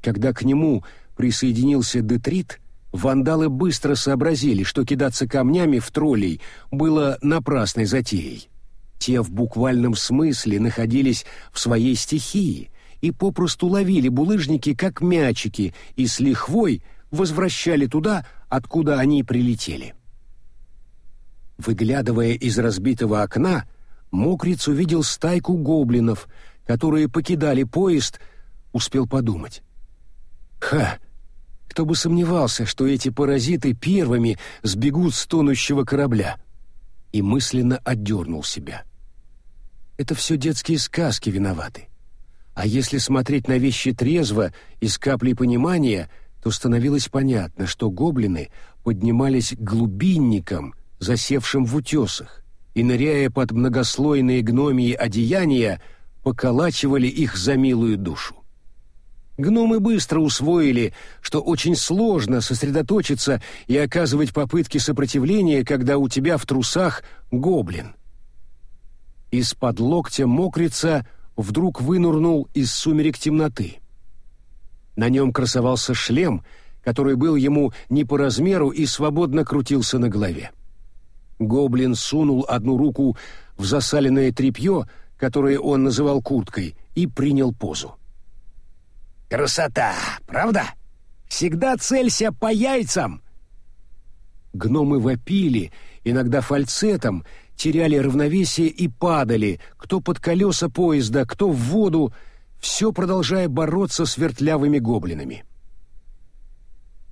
[SPEAKER 1] Когда к нему присоединился Детрит, Вандалы быстро сообразили, что кидаться камнями в троллей было напрасной затеей. Те в буквальном смысле находились в своей стихии и попросту ловили булыжники как мячики и с лихвой возвращали туда, откуда они прилетели. Выглядывая из разбитого окна, Мокриц увидел стайку гоблинов, которые покидали поезд, успел подумать. «Ха!» Кто бы сомневался, что эти паразиты первыми сбегут с тонущего корабля. И мысленно отдернул себя. Это все детские сказки виноваты. А если смотреть на вещи трезво и с каплей понимания, то становилось понятно, что гоблины поднимались к глубинникам, засевшим в утесах, и, ныряя под многослойные гномии одеяния, поколачивали их за милую душу. Гномы быстро усвоили, что очень сложно сосредоточиться и оказывать попытки сопротивления, когда у тебя в трусах гоблин. Из-под локтя мокрица вдруг вынурнул из сумерек темноты. На нем красовался шлем, который был ему не по размеру и свободно крутился на голове. Гоблин сунул одну руку в засаленное тряпье, которое он называл курткой, и принял позу. Красота, правда? Всегда целься по яйцам. Гномы вопили, иногда фальцетом, теряли равновесие и падали, кто под колеса поезда, кто в воду, все продолжая бороться с вертлявыми гоблинами.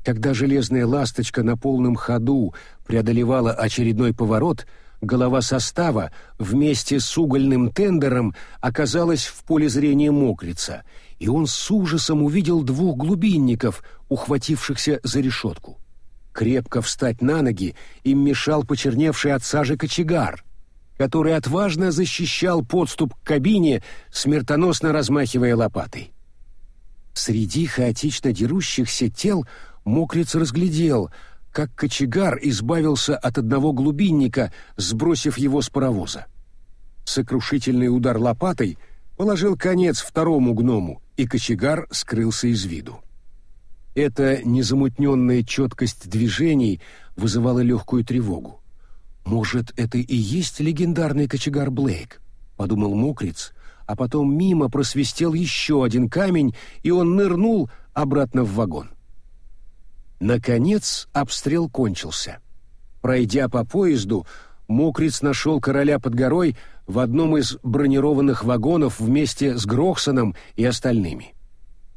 [SPEAKER 1] Когда железная ласточка на полном ходу преодолевала очередной поворот, голова состава вместе с угольным тендером оказалась в поле зрения мокрица — и он с ужасом увидел двух глубинников, ухватившихся за решетку. Крепко встать на ноги им мешал почерневший от сажи кочегар, который отважно защищал подступ к кабине, смертоносно размахивая лопатой. Среди хаотично дерущихся тел мокрец разглядел, как кочегар избавился от одного глубинника, сбросив его с паровоза. Сокрушительный удар лопатой положил конец второму гному, и кочегар скрылся из виду. Эта незамутненная четкость движений вызывала легкую тревогу. «Может, это и есть легендарный кочегар Блейк?» — подумал мокрец, а потом мимо просвистел еще один камень, и он нырнул обратно в вагон. Наконец обстрел кончился. Пройдя по поезду, мокрец нашел короля под горой в одном из бронированных вагонов вместе с Грохсоном и остальными.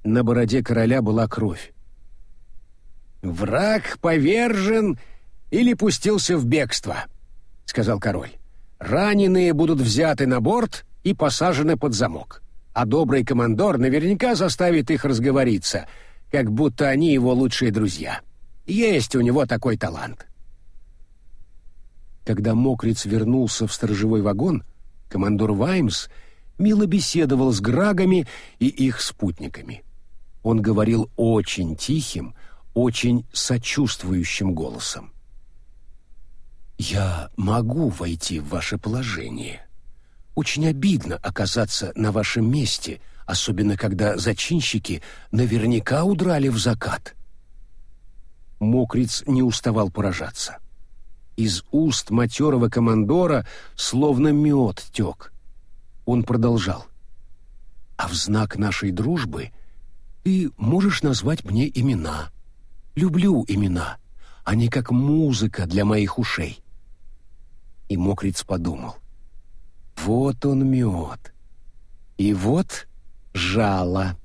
[SPEAKER 1] На бороде короля была кровь. «Враг повержен или пустился в бегство», — сказал король. «Раненые будут взяты на борт и посажены под замок. А добрый командор наверняка заставит их разговориться, как будто они его лучшие друзья. Есть у него такой талант. Когда Мокриц вернулся в сторожевой вагон, командор Ваймс мило беседовал с Грагами и их спутниками. Он говорил очень тихим, очень сочувствующим голосом. «Я могу войти в ваше положение», очень обидно оказаться на вашем месте, особенно когда зачинщики наверняка удрали в закат. Мокриц не уставал поражаться. Из уст матерого командора словно мед тек. Он продолжал. «А в знак нашей дружбы ты можешь назвать мне имена. Люблю имена. Они как музыка для моих ушей». И Мокриц подумал. Вот он мед. И вот жало.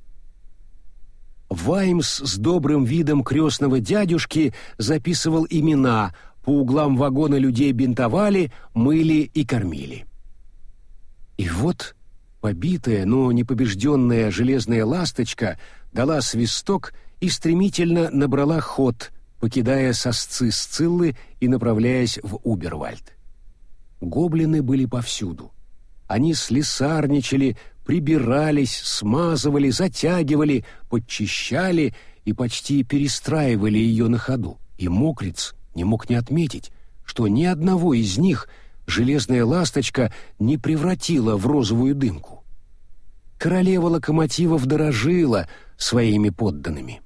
[SPEAKER 1] Ваймс с добрым видом крестного дядюшки записывал имена, по углам вагона людей бинтовали, мыли и кормили. И вот побитая, но непобежденная железная ласточка дала свисток и стремительно набрала ход, покидая сосцы Сциллы и направляясь в Убервальд. Гоблины были повсюду. Они слесарничали, прибирались, смазывали, затягивали, подчищали и почти перестраивали ее на ходу. И мокриц не мог не отметить, что ни одного из них железная ласточка не превратила в розовую дымку. Королева локомотивов дорожила своими подданными.